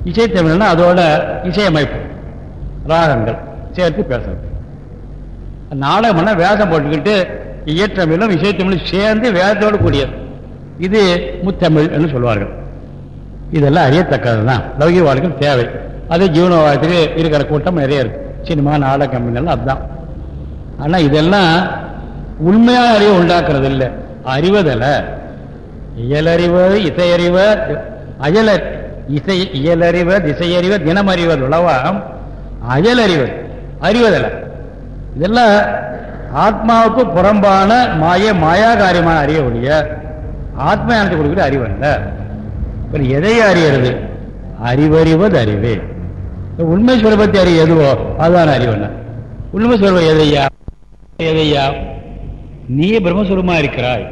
இசைத்தமிழ்னா அதோட இசையமைப்பு ராகங்கள் சேர்த்து பேசுறது. நாடகம்னா வேதம் போட்டுக்கிட்டு இயற்றமிழும் இசைத்தமிழும் சேர்ந்து வேதத்தோடு கூடியது. இது முத்தமிழ் என்று சொல்வார்கள். இதெல்லாம் அறியத்தக்கது தான் லௌகிக வாழ்க்கை தேவை. அது ஜீவன இருக்கிற கூட்டம் நிறைய இருக்கு. சினிமா நாடக கம்பெனிலாம் அதுதான். ஆனால் இதெல்லாம் உண்மையான அறிவை உண்டாக்குறது இல்லை அறிவதில் இயலறிவது இசையறிவ அயல இசை இயலறிவ திசையறிவ தினமறிவது உளவாம் அயலறிவது அறிவதில் இதெல்லாம் ஆத்மாவுக்கு புறம்பான மாய மாயாகாரியமான அறிய ஒழிய ஆத்ம ஞானத்தை கொடுக்கிற அறிவு இல்லை எதை அறியறது? அறிவறிவது அறிவே. உண்மை சுரபத்தை அறிய எதுவோ அதுதான் அறிவு என்ன? உண்மை சுரபம் எதையா? எதையா? நீ பிரம்மஸ்வரமா இருக்கிறாய்.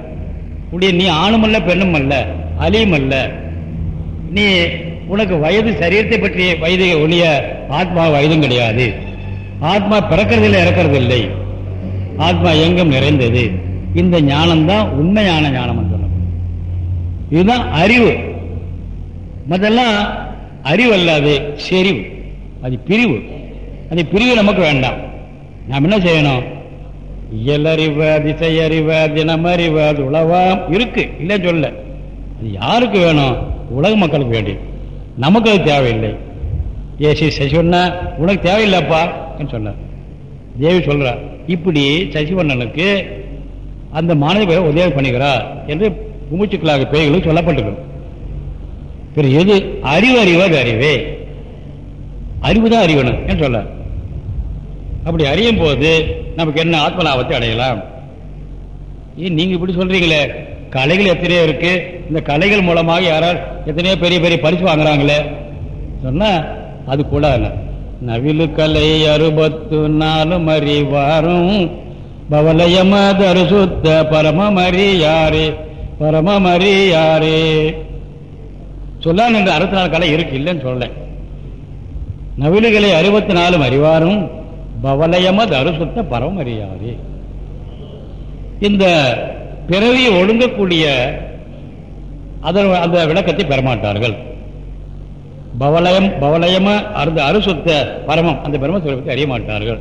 உடைய நீ ஆணும் அல்ல பெண்ணும் அல்ல அலியும் அல்ல. நீ உனக்கு வயது சரீரத்தை பற்றிய வயது ஒழிய ஆத்மா வயதும் கிடையாது. ஆத்மா பிறக்கிறதில்லை இறக்கிறது இல்லை ஆத்மா எங்கும் நிறைந்தது. இந்த ஞானம் தான் உண்மையான ஞானம் இதுதான் அறிவு. மற்றெல்லாம் அறிவு அல்லாது செறிவு. அது பிரிவு. அந்த பிரிவு நமக்கு வேண்டாம். நாம் என்ன செய்யணும்? இயலறிவ திசையறிவ தினமறிவ அது உளவாம் இருக்கு. இல்லைன்னு சொல்ல அது யாருக்கு வேணும்? உலக மக்களுக்கு வேண்டியது நமக்கு அது தேவையில்லை. ஏசி சசிவண்ணா உனக்கு தேவையில்லைப்பா சொன்னார். தேவி சொல்றா இப்படி சசிவண்ணனுக்கு அந்த மாணவி உதவி பண்ணுகிறார் என்று மூச்சுக்களாக பேய்களும் சொல்லப்பட்டிருக்கும் பிறகு எது? அறிவு அறிவது அறிவே? தான் அறிவணும் என்று சொல்ல? அப்படி அறியும் போது நமக்கு என்ன ஆத்ம லாபத்தை அடையலாம்? ஏன் நீங்க இப்படி சொல்றீங்களே கலைகள் எத்தனையோ இருக்கு. இந்த கலைகள் மூலமாக யாரால் எத்தனையோ பெரிய பெரிய பரிசு வாங்குறாங்களே. சொன்னா அது கூட நவிலு கலை அறுபத்து நாலு அறிவாரும். பவலயமதரு சுத்த யாரு பரம பரமமரி யாரே சொல்லான் என்ற அறுபத்தி நாலு கலை இருக்கு இல்லைன்னு சொல்லலை. நவிலுகளை அறுபத்தி நாலும் அறிவாரும் பவலயமது அருசுத்த அறியாது. இந்த பிறவியை ஒழுங்கக்கூடிய அதன் அந்த விளக்கத்தை பெறமாட்டார்கள். பவலயம் பவலயம அந்த அருசுத்த பரமம் அந்த பிரம்மஸ்வரூபத்தை அறிய மாட்டார்கள்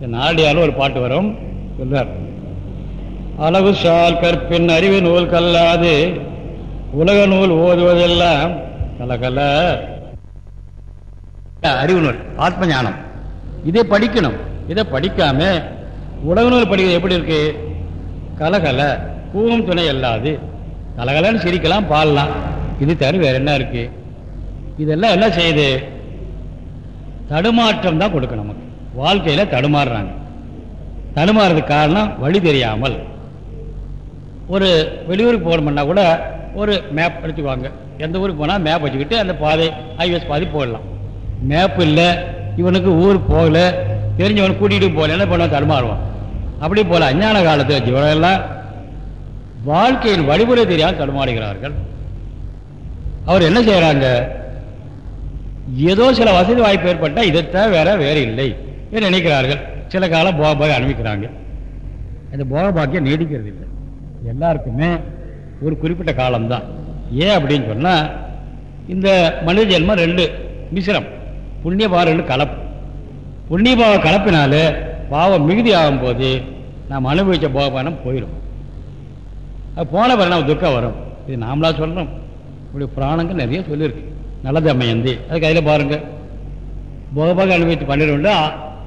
இந்த ஒரு பாட்டு வரும் சொல்றார். அளவு சால் கற்பின் அறிவு நூல் கல்லாது உலக நூல் ஓதுவதெல்லாம் கலகல. அறிவு நூல் ஆத்ம ஞானம். இதை படிக்கணும். இதை படிக்காம உலக நூல் படிக்கிறது எப்படி இருக்கு? கலகல. பூவும் துணை அல்லாது. கலகலன்னு சிரிக்கலாம் பாடலாம் இது தவிர வேற என்ன இருக்கு? இதெல்லாம் என்ன செய்யுது? தடுமாற்றம் தான் கொடுக்கணும் நமக்கு. வாழ்க்கையில தடுமாறுறாங்க. தடுமாறதுக்கு காரணம் வழி தெரியாமல். ஒரு வெளியூருக்கு போகணும்னா கூட ஒரு மேப் எடுத்துக்குவாங்க எந்த ஊருக்கு போனால் மேப் வச்சுக்கிட்டு அந்த பாதை ஹைவேஸ் பாதை போடலாம். மேப் இல்லை இவனுக்கு ஊர் போகல தெரிஞ்சவன் கூட்டிகிட்டு போகல என்ன பண்ண தடுமாறுவான். அப்படி போல அஞ்ஞான காலத்தில் இவரெல்லாம் வாழ்க்கையின் வழிமுறை தெரியாமல் தடுமாறுகிறார்கள். அவர் என்ன செய்கிறாங்க ஏதோ சில வசதி வாய்ப்பு ஏற்பட்டால் இதைத்தான் வேற வேற இல்லை என்று நினைக்கிறார்கள். சில காலம் போக போக அனுப்பிக்கிறாங்க அந்த போக பாக்கியம் நீடிக்கிறது இல்லை எல்லாருக்குமே ஒரு குறிப்பிட்ட காலம்தான். ஏன் அப்படின்னு சொன்னால் இந்த மனித ஜென்மம் ரெண்டு மிசிரம் புண்ணிய பாவம் ரெண்டு கலப்பு. புண்ணிய பாவ கலப்பினால பாவம் மிகுதி ஆகும்போது நாம் அனுபவித்த போகபானம் போயிடும் அது போன பிறகு நம்ம துக்கம் வரும். இது நாமளா சொல்கிறோம் இப்படி புராணங்கள் நிறைய சொல்லியிருக்கு. நல்லது அமையந்தி. அதுக்கு அதில் பாருங்க. போகபாக அனுபவித்து பன்னிரெண்டு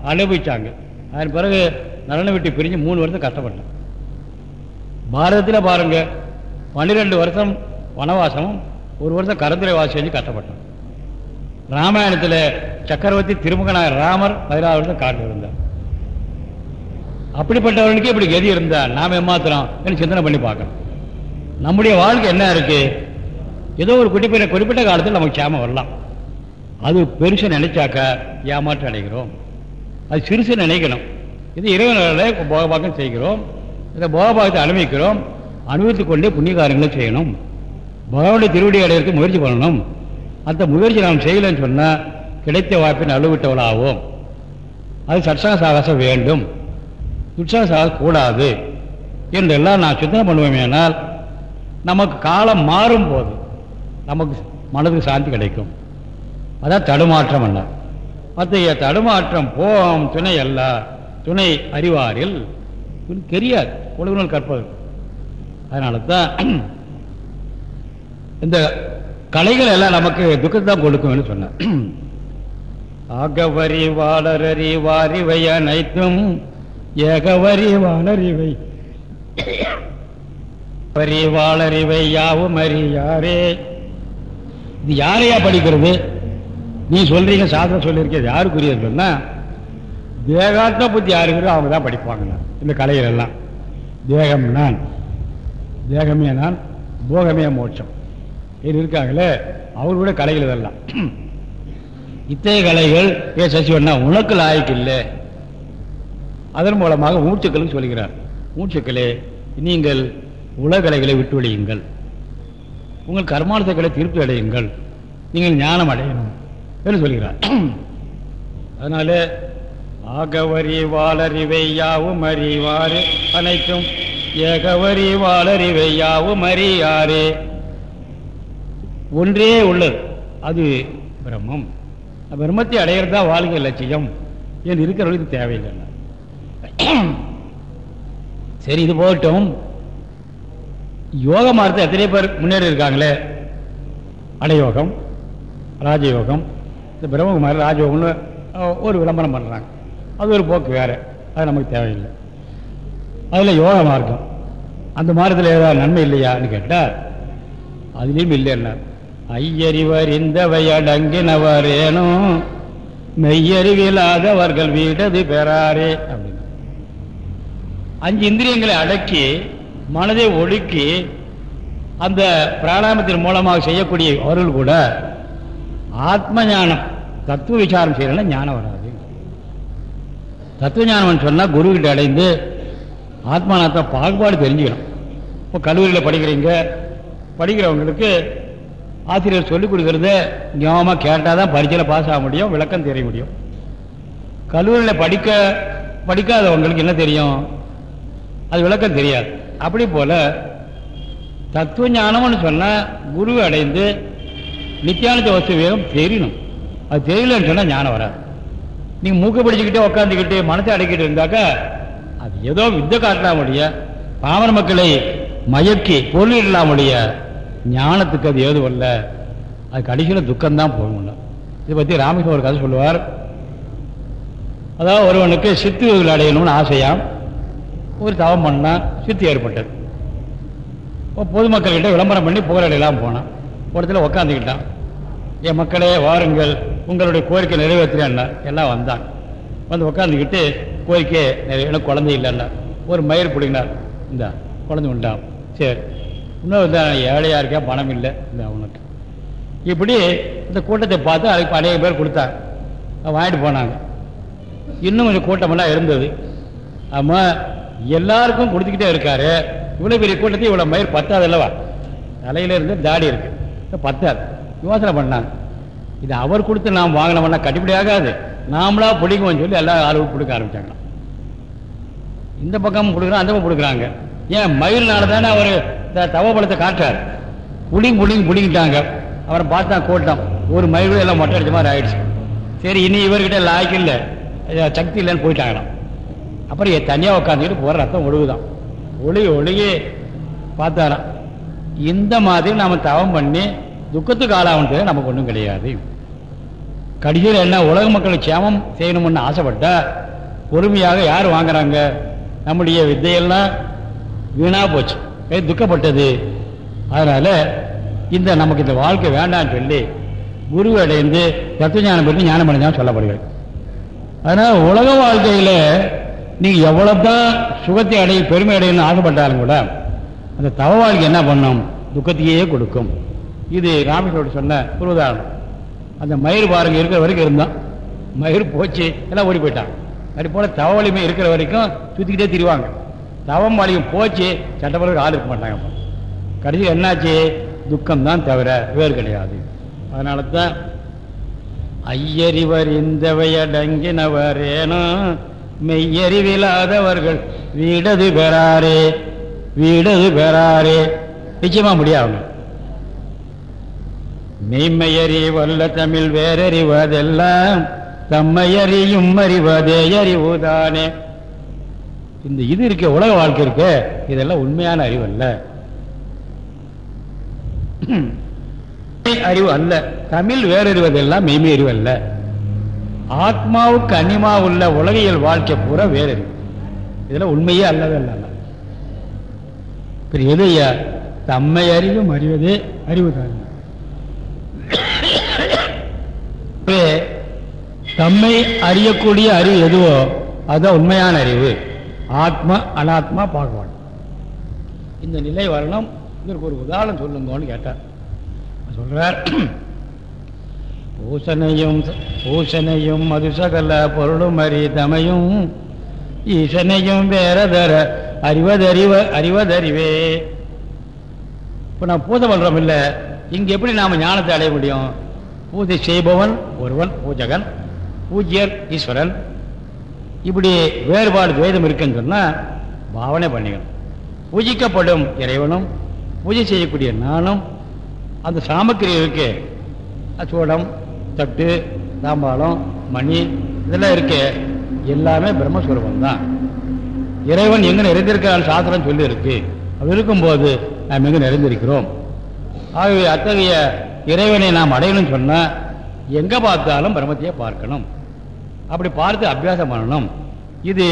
அனுபவிச்சாங்க. அதன் பிறகு நலனை விட்டு பிரிஞ்சு மூணு வருஷம் கஷ்டப்பட்டேன். பாரதத்தில் பாருங்க. பன்னிரெண்டு வருஷம் வனவாசமும் ஒரு வருஷம் கரந்துரை வாசி செஞ்சு கஷ்டப்பட்டான் ராமாயணத்தில் சக்கரவர்த்தி திருமுகனாய ராமர் பதினாறு வருஷம் காட்டு இருந்தார். அப்படிப்பட்டவர்களுக்கு இப்படி கதி இருந்தால் நாம் ஏமாத்திரம் என்று சிந்தனை பண்ணி பார்க்கணும். நம்முடைய வாழ்க்கை என்ன இருக்கு? ஏதோ ஒரு குறிப்பிட்ட குறிப்பிட்ட காலத்தில் நமக்கு சேமம் வரலாம். அது பெருசு நினைச்சாக்க ஏமாற்றம் அடைகிறோம். அது சிறுசு நினைக்கணும். இது இறைவனால போகபாக்கம் செய்கிறோம். இந்த போகபாகத்தை அனுபவிக்கிறோம். அனுபவித்துக் கொண்டே புண்ணிய காரியங்களை செய்யணும். பகவானுடைய திருவடி அடையிறதுக்கு முயற்சி பண்ணணும். அந்த முயற்சி நாம் செய்யலைன்னு சொன்னால் கிடைத்த வாய்ப்பை நழுவிட்டவளாகும் அது சட்சங்க சாகசம் வேண்டும். துட்சக சாகசம் கூடாது. என்றெல்லாம் நான் சிந்தனை பண்ணுவேனால் நமக்கு காலம் மாறும் போது நமக்கு மனதுக்கு சாந்தி கிடைக்கும். அதான் தடுமாற்றம் அல்ல. மற்ற தடுமாற்றம் போம் துணை அல்ல. துணை அறிவாரில் தெரியாது. உலகினால் கற்பது. அதனால தான் இந்த கலைகள் எல்லாம் நமக்கு துக்கத்தை தான் கொடுக்கும்னு சொன்னார். ஆகவரி வாளரறி வாரிவை அனைத்தும் ஏகவரி வாழறிவை வரி வாளறிவை யாவும் அறியாரே. இது யாரையா படிக்கிறது? நீ சொல்றீங்க சாதனை சொல்லியிருக்கிறது யாருக்குரியது சொன்னா தேகாத்ம புத்தி யாருக்கிறோ அவங்க தான் படிப்பாங்க இந்த கலைகள் எல்லாம். தேகம் நான். தேகமே நான் போகமே மோட்சம். இது இருக்காங்களே? அவரோட கலைகள் இதெல்லாம். இத்தகைய கலைகள் ஏ சசிவண்ணா உனக்கு லாய்க்கு இல்லை. அதன் மூலமாக மூச்சுக்களும் சொல்கிறார். மூச்சுக்களே நீங்கள் உலகலைகளை விட்டு ஒழியுங்கள் உங்கள் கர்மானத்துக்களை திருப்தி அடையுங்கள். நீங்கள் ஞானம் அடையணும் என்று சொல்கிறார். அதனால ஆகவரி வாளறிவை யாவும் அறிவாறு அனைத்தும் ஏகவரி வாளறிவை யாவும் அறியாரே. ஒன்றே உள்ளது. அது பிரம்மம். பிரம்மத்தை அடையிறது தான் வாழ்க்கை லட்சியம்? என்று இருக்கிறவர்களுக்கு தேவையில்லை சரி இது போகட்டும். யோக மார்த்தை எத்தனை பேர் முன்னேறி இருக்காங்களே? அடையோகம் ராஜயோகம் இந்த பிரம்மகுமாரி ராஜயோகம்னு ஒரு விளம்பரம் பண்ணுறாங்க அது ஒரு போக்கு வேறு. அது நமக்கு தேவையில்லை. அதில் யோக மார்க்கம் அந்த மார்க்கத்தில் ஏதாவது நன்மை இல்லையான்னு கேட்டார். அதுலேயும் இல்லைன்னார் ஐயறிவர் இந்தவை அடங்கினவரேனும் மெய்யறிவில்லாதவர்கள் வீடது பெறாரே அப்படின்னு. அஞ்சு இந்திரியங்களை அடக்கி மனதை ஒடுக்கி அந்த பிராணாமத்தின் மூலமாக செய்யக்கூடிய அவர்கள் கூட ஆத்ம ஞானம் தத்துவ விசாரம் செய்யறதுனா ஞானம் வராது. தத்துவ ஞானம்னு சொன்னால் குரு கிட்ட அடைந்து ஆத்மானத்தை பாகுபாடு தெரிஞ்சுக்கணும். இப்போ கல்லூரியில் படிக்கிறீங்க படிக்கிறவங்களுக்கு ஆசிரியர் சொல்லிக் கொடுக்கறத ஞாபகமாக கேட்டால் தான் பரீட்சையில் பாஸ் ஆக முடியும் விளக்கம் தெரிய முடியும். கல்லூரியில் படிக்க படிக்காதவங்களுக்கு என்ன தெரியும்? அது விளக்கம் தெரியாது. அப்படி போல் தத்துவ ஞானம்னு சொன்னால் குரு அடைந்து நித்தியானந்த வசதி வேகம் தெரியணும். அது தெரியலன்னு சொன்னால் ஞானம் வராது. நீங்கள் மூக்க பிடிச்சிக்கிட்டே உட்காந்துக்கிட்டு மனசை அடக்கிட்டு இருந்தாக்கா ஏதோ வித்தை காட்டலாமுடைய பாமர மக்களை மயக்கி பொருளிடலாமுடைய ஞானத்துக்கு அது ஏதுவல்ல அது கடைசியில் துக்கம்தான் போகணும் இதை பற்றி ராமகிருஷ்ணன் ஒரு கதை சொல்லுவார். அதாவது ஒருவனுக்கு சித்து அடையணும்னு ஆசையாம். ஒரு தவம் பண்ணா சித்து ஏற்பட்டது. பொதுமக்கள்கிட்ட விளம்பரம் பண்ணி புகழடையெல்லாம் போனான். ஒரு இடத்துல உக்காந்துக்கிட்டான். என் மக்களே வாருங்கள். உங்களுடைய கோரிக்கை நிறைவேற்றுறேன்னா எல்லாம் வந்தான். வந்து உட்காந்துக்கிட்டு கோரிக்கை நிறைய குழந்தை இல்லைன்னா ஒரு மயிர் பிடிங்கினார். இந்த குழந்தை உண்டாம் சரி. இன்னொரு தான் ஏழையாக இருக்கா பணம் இல்லை இந்த அவனுக்கு. இப்படி இந்த கூட்டத்தை பார்த்து அதுக்கு அநேக பேர் கொடுத்தாங்க வாங்கிட்டு போனாங்க. இன்னும் கொஞ்சம் கூட்டமெல்லாம் இருந்தது. ஆமாம் எல்லாருக்கும் கொடுத்துக்கிட்டே இருக்காரு. இவ்வளோ பெரிய கூட்டத்தை இவ்வளோ மயிர் பத்தாது அல்லவா? தலையில இருந்து தாடி இருக்குது பத்தாது. யோசனை பண்ணாங்க. இது அவர் கொடுத்து நாம் வாங்கினோம்னா கட்டுப்படி ஆகாது. நாமளா பிடிக்கும்னு சொல்லி எல்லா ஆளுக்கும் கொடுக்க ஆரம்பித்தாங்களாம் இந்த பக்கம் கொடுக்குறோம் அந்த பக்கம் கொடுக்குறாங்க. ஏன் மயில்னால தானே அவர் தவ பழத்தை காட்டுறாரு. புடிங் புடிங் புடிங்கிட்டாங்க. அவரை பார்த்தா கூட்டம் ஒரு மயிலும் எல்லாம் மொட்டை அடிச்ச மாதிரி ஆயிடுச்சு. சரி இனி இவர்கிட்ட லாய்க்கு இல்லை. சக்தி இல்லைன்னு போயிட்டாங்களாம். அப்புறம் என் தனியாக உட்காந்துக்கிட்டு போகிற ரத்தம் ஒழுகுதான். ஒழுகி ஒழுகி பார்த்தாராம். இந்த மாதிரி நாம் தவம் பண்ணி துக்கத்துக்கு ஆளாகுன்றது நமக்கு ஒன்றும் கிடையாது. கடிதம் என்ன? உலக மக்களுக்கு சேமம் செய்யணும்னு ஆசைப்பட்டா பொறுமையாக யார் வாங்குறாங்க? நம்முடைய வித்தையெல்லாம் வீணா போச்சு. துக்கப்பட்டது. அதனால இந்த நமக்கு இந்த வாழ்க்கை வேண்டாம்னு சொல்லி குருவை அடைந்து தத்துவ பற்றி ஞானம் அடைஞ்சாலும் சொல்லப்படுகிறது. அதனால் உலக வாழ்க்கையில் நீங்கள் எவ்வளோ தான் சுகத்தை அடைய பெருமை அடையணும்னு ஆசைப்பட்டாலும் கூட அந்த தவ வாழ்க்கை என்ன பண்ணும்? துக்கத்தையே கொடுக்கும். இது ராமேஸ்வரர் சொன்ன ஒரு உதாரணம். அந்த மயிர் பாருங்க இருக்கிற வரைக்கும் இருந்தான். மயிர் போச்சு எல்லாம் ஓடி போயிட்டான். அப்படி போல தவ இருக்கிற வரைக்கும் தூத்திக்கிட்டே திரிவாங்க. தவம் வலியும் போச்சு சட்டப்பளவுக்கு ஆள் இருக்க மாட்டாங்க அப்ப. கடைசி என்னாச்சு? துக்கம் தான் தவிர வேறு கிடையாது. அதனால தான் ஐயறிவர் இந்தவையடங்கினவரேனோ மெய்யறிவில்லாதவர்கள் வீடது பெறாரே வீடது பெறாரே. நிச்சயமா முடியாது. மெய்மையறி வல்ல தமிழ் வேறறிவதெல்லாம் தம்மையறியும் அறிவதே அறிவுதானே இந்த இது இருக்க உலக வாழ்க்கை இருக்க இதெல்லாம் உண்மையான அறிவு அல்ல அறிவு அல்ல தமிழ் வேறறிவதெல்லாம் மெய்மை அறிவு அல்ல ஆத்மாவுக்கு அனிமா உள்ள உலகியல் வாழ்க்கை பூரா வேறறிவு. இதெல்லாம் உண்மையே அல்லவே அல்ல எதையா தம்மை அறிவும் அறிவதே அறிவுதான். இப்போ தம்மை அறியக்கூடிய அறிவு எதுவோ அதுதான் உண்மையான அறிவு. ஆத்மா அனாத்மா பாகுபாடு இந்த நிலை வரணும். இதற்கு ஒரு உதாரணம் சொல்லுங்கன்னு கேட்டார். சொல்றார் பூசனையும் பூசனையும் மதுசகல பொருளும் பொருளும் அறிதமையும் ஈசனையும் வேறதர அறிவதறிவ அறிவதறிவே. இப்போ நான் பூஜை பண்ணுறோம் இல்லை இங்க எப்படி நாம ஞானத்தை அடைய முடியும்? பூஜை செய்பவன் ஒருவன் பூஜகன் பூஜ்யர் ஈஸ்வரன். இப்படி வேறுபாடு வேதம் இருக்குன்னு சொன்னால் பாவனை பண்ணிக்கணும். பூஜிக்கப்படும் இறைவனும் பூஜை செய்யக்கூடிய நானும் அந்த சாமக்கிரி இருக்கு. சூடம் தட்டு தாம்பாளம் மணி இதெல்லாம் இருக்கு. எல்லாமே பிரம்மஸ்வரூபம் தான். இறைவன் எங்கே நிறைந்திருக்கிறான் சாஸ்திரம் சொல்லி இருக்கு அப்படி இருக்கும்போது நாம் எங்கே நிறைந்திருக்கிறோம்? ஆகவே அத்தகைய இறைவனை நாம் அடையணும்னு சொன்னால் எங்கே பார்த்தாலும் பிரம்மத்தையே பார்க்கணும். அப்படி பார்த்து அபியாசம் பண்ணணும். இது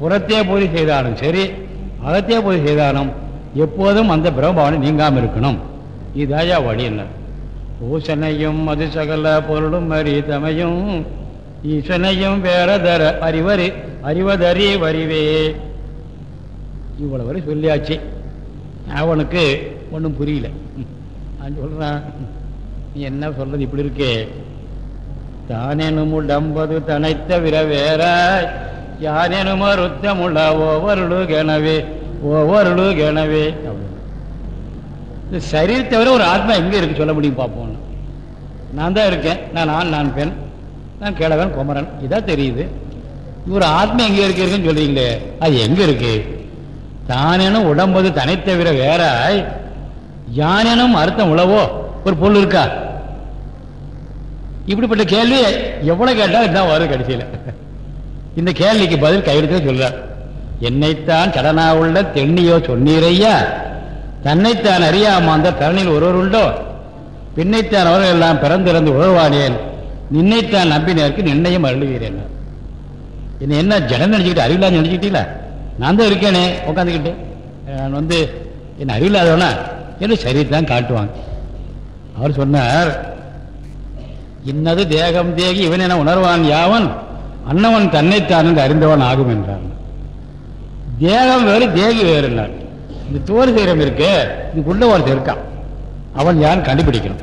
புறத்தே பூஜை செய்தாலும் சரி அகத்தே பூஜை செய்தாலும் எப்போதும் அந்த பிரம்மபாவனை நீங்காமல் இருக்கணும். இதாயா வழி என்ன? பூசனையும் மது சகல பொருளும் அறிதமையும் ஈசனையும் வேறதர அறிவரு அறிவதறி வரிவே. இவ்வளவு வரை சொல்லியாச்சு. அவனுக்கு ஒன்றும் புரியல. நான் சொல்கிறேன் என்ன சொல்றது இப்படி இருக்கே. தானேனும் உடம்பது தனைத்த விர வேறாய் யானெனும் அருத்தமுள்ள ஒவ்வொருளு கெனவே ஒவ்வொருளு கெனவே அப்படின்னு இந்த சரீரத்தை தவிர ஒரு ஆத்மா எங்கே இருக்கு சொல்ல முடியும் பார்ப்போம் நான் தான் இருக்கேன். நான் ஆண் நான் பெண் நான் கிழவன் குமரன். இதான் தெரியுது. இவர் ஆத்மா எங்கே இருக்கு இருக்குன்னு சொல்றீங்களே. அது எங்கே இருக்கு? தானேனும் உடம்பது தனித்தவிர வேறாய் யானெனும் அர்த்தம் உழவோ ஒரு பொருள் இருக்கா? இப்படிப்பட்ட கேள்வி எவ்வளவு கேட்டால் இதான் வரும் கடைசியில். இந்த கேள்விக்கு பதில் கையெழுத்து சொல்றார். என்னைத்தான் கடனா உள்ள தென்னியோ சொன்னீரையா தன்னைத்தான் அறியாம அந்த தரணில் ஒருவர் உண்டோ? பின்னைத்தான் அவர்கள் எல்லாம் பிறந்திறந்து உழவானேன் நின்னைத்தான் நம்பினருக்கு நிர்ணயம் அருளுகிறேன். என்ன என்ன ஜடம் நினைச்சுக்கிட்டு அறிவில்லாத நினைச்சுக்கிட்டீங்களா? நான் தான் இருக்கேனே உட்காந்துக்கிட்டு நான் வந்து என்ன அறிவில்லாதவனா? என்று சரிதான் காட்டுவாங்க. அவர் சொன்னார் இன்னது தேகம் தேகி இவன் என உணர்வான் யாவன்? அன்னவன் தன்னைத்தான் என்று அறிந்தவன் ஆகும் என்றான். தேகம் வேறு தேகி வேறு என்றான் இந்த தோல் சீரம் இருக்கு இதுக்குள்ள ஒருத்தர் இருக்கான் அவன் யாரும் கண்டுபிடிக்கணும்?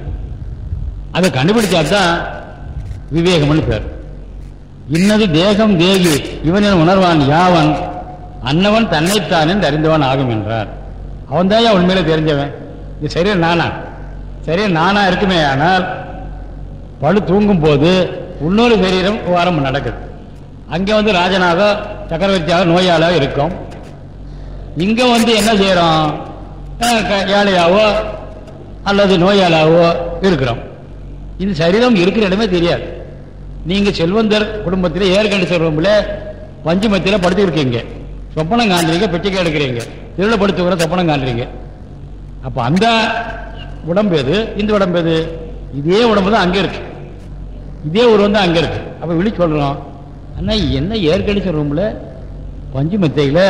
அதை கண்டுபிடிச்சாதான் விவேகம்னு பேர். இன்னது தேகம் தேகி இவன் என உணர்வான் யாவன்? அன்னவன் தன்னைத்தான் என்று அறிந்தவன் ஆகும் என்றார். அவன் தான் உண்மையில தெரிஞ்சவன்? இது சரியா நானா? சரியா நானா இருக்குமே ஆனால் பழு தூங்கும் போது இன்னொரு சரீரம் விவகாரம் நடக்குது. அங்கே வந்து ராஜனாக சக்கரவர்த்தியாக நோயாளியாக இருக்கும். இங்கே வந்து என்ன செய்கிறோம்? ஏழையாவோ அல்லது நோயாளியாவோ இருக்கிறோம். இந்த சரீரம் இருக்கிற இடமே தெரியாது. நீங்கள் செல்வந்தர் குடும்பத்தில் ஏற்கனவே செல்வம்ல பஞ்சு படுத்து இருக்கீங்க சொப்பனம் காண்றீங்க பிச்சைக்கை எடுக்கிறீங்க. திருவிழா சொப்பனம் காண்றீங்க அப்போ அந்த உடம்பு எது? இந்த உடம்பு எது? இதே உடம்பு தான் அங்கே இருக்கு. இதே உருவம் தான் அங்கே இருக்கு. அப்போ விழி சொல்கிறோம் அண்ணா என்ன ஏற்கனவே ரூமில்? பஞ்சு மெத்தையில்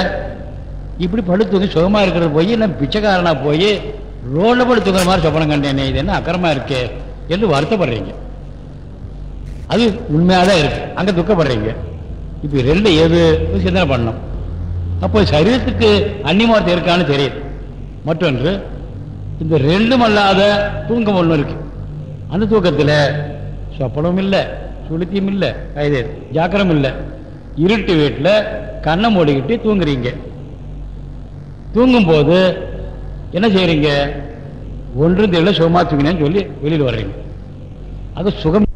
இப்படி படுத்துக்கு சுகமாக இருக்கிறது போய் நான் பிச்சைக்காரனாக போய் ரோட்ல படுத்துக்கிற மாதிரி சொப்பனம் கண்டேனே. இது என்ன அக்கறமாக இருக்கே? என்று வருத்தப்படுறீங்க. அது உண்மையாக தான் இருக்கு. அங்கே துக்கப்படுறீங்க. இப்போ ரெண்டு எது? சிந்தனை பண்ணணும். அப்போ சரீரத்துக்கு அன்னிமார்த்தம் இருக்கான்னு தெரியுது. மற்றொன்று இந்த ரெண்டும் அல்லாத தூக்கம் ஒண்ணு இருக்கு. அந்த தூக்கத்துல சொப்பனமும் இல்லை சுளுத்தியும் இல்லை இது ஜாக்கிரம் இல்லை. இருட்டு வீட்டில் கண்ணை மூடிக்கிட்டு தூங்குறீங்க. தூங்கும்போது என்ன செய்றீங்க? ஒன்றும் தெரியல சுகமா தூங்கினேன்னு சொல்லி வெளியில் வர்றீங்க. அது சுகம்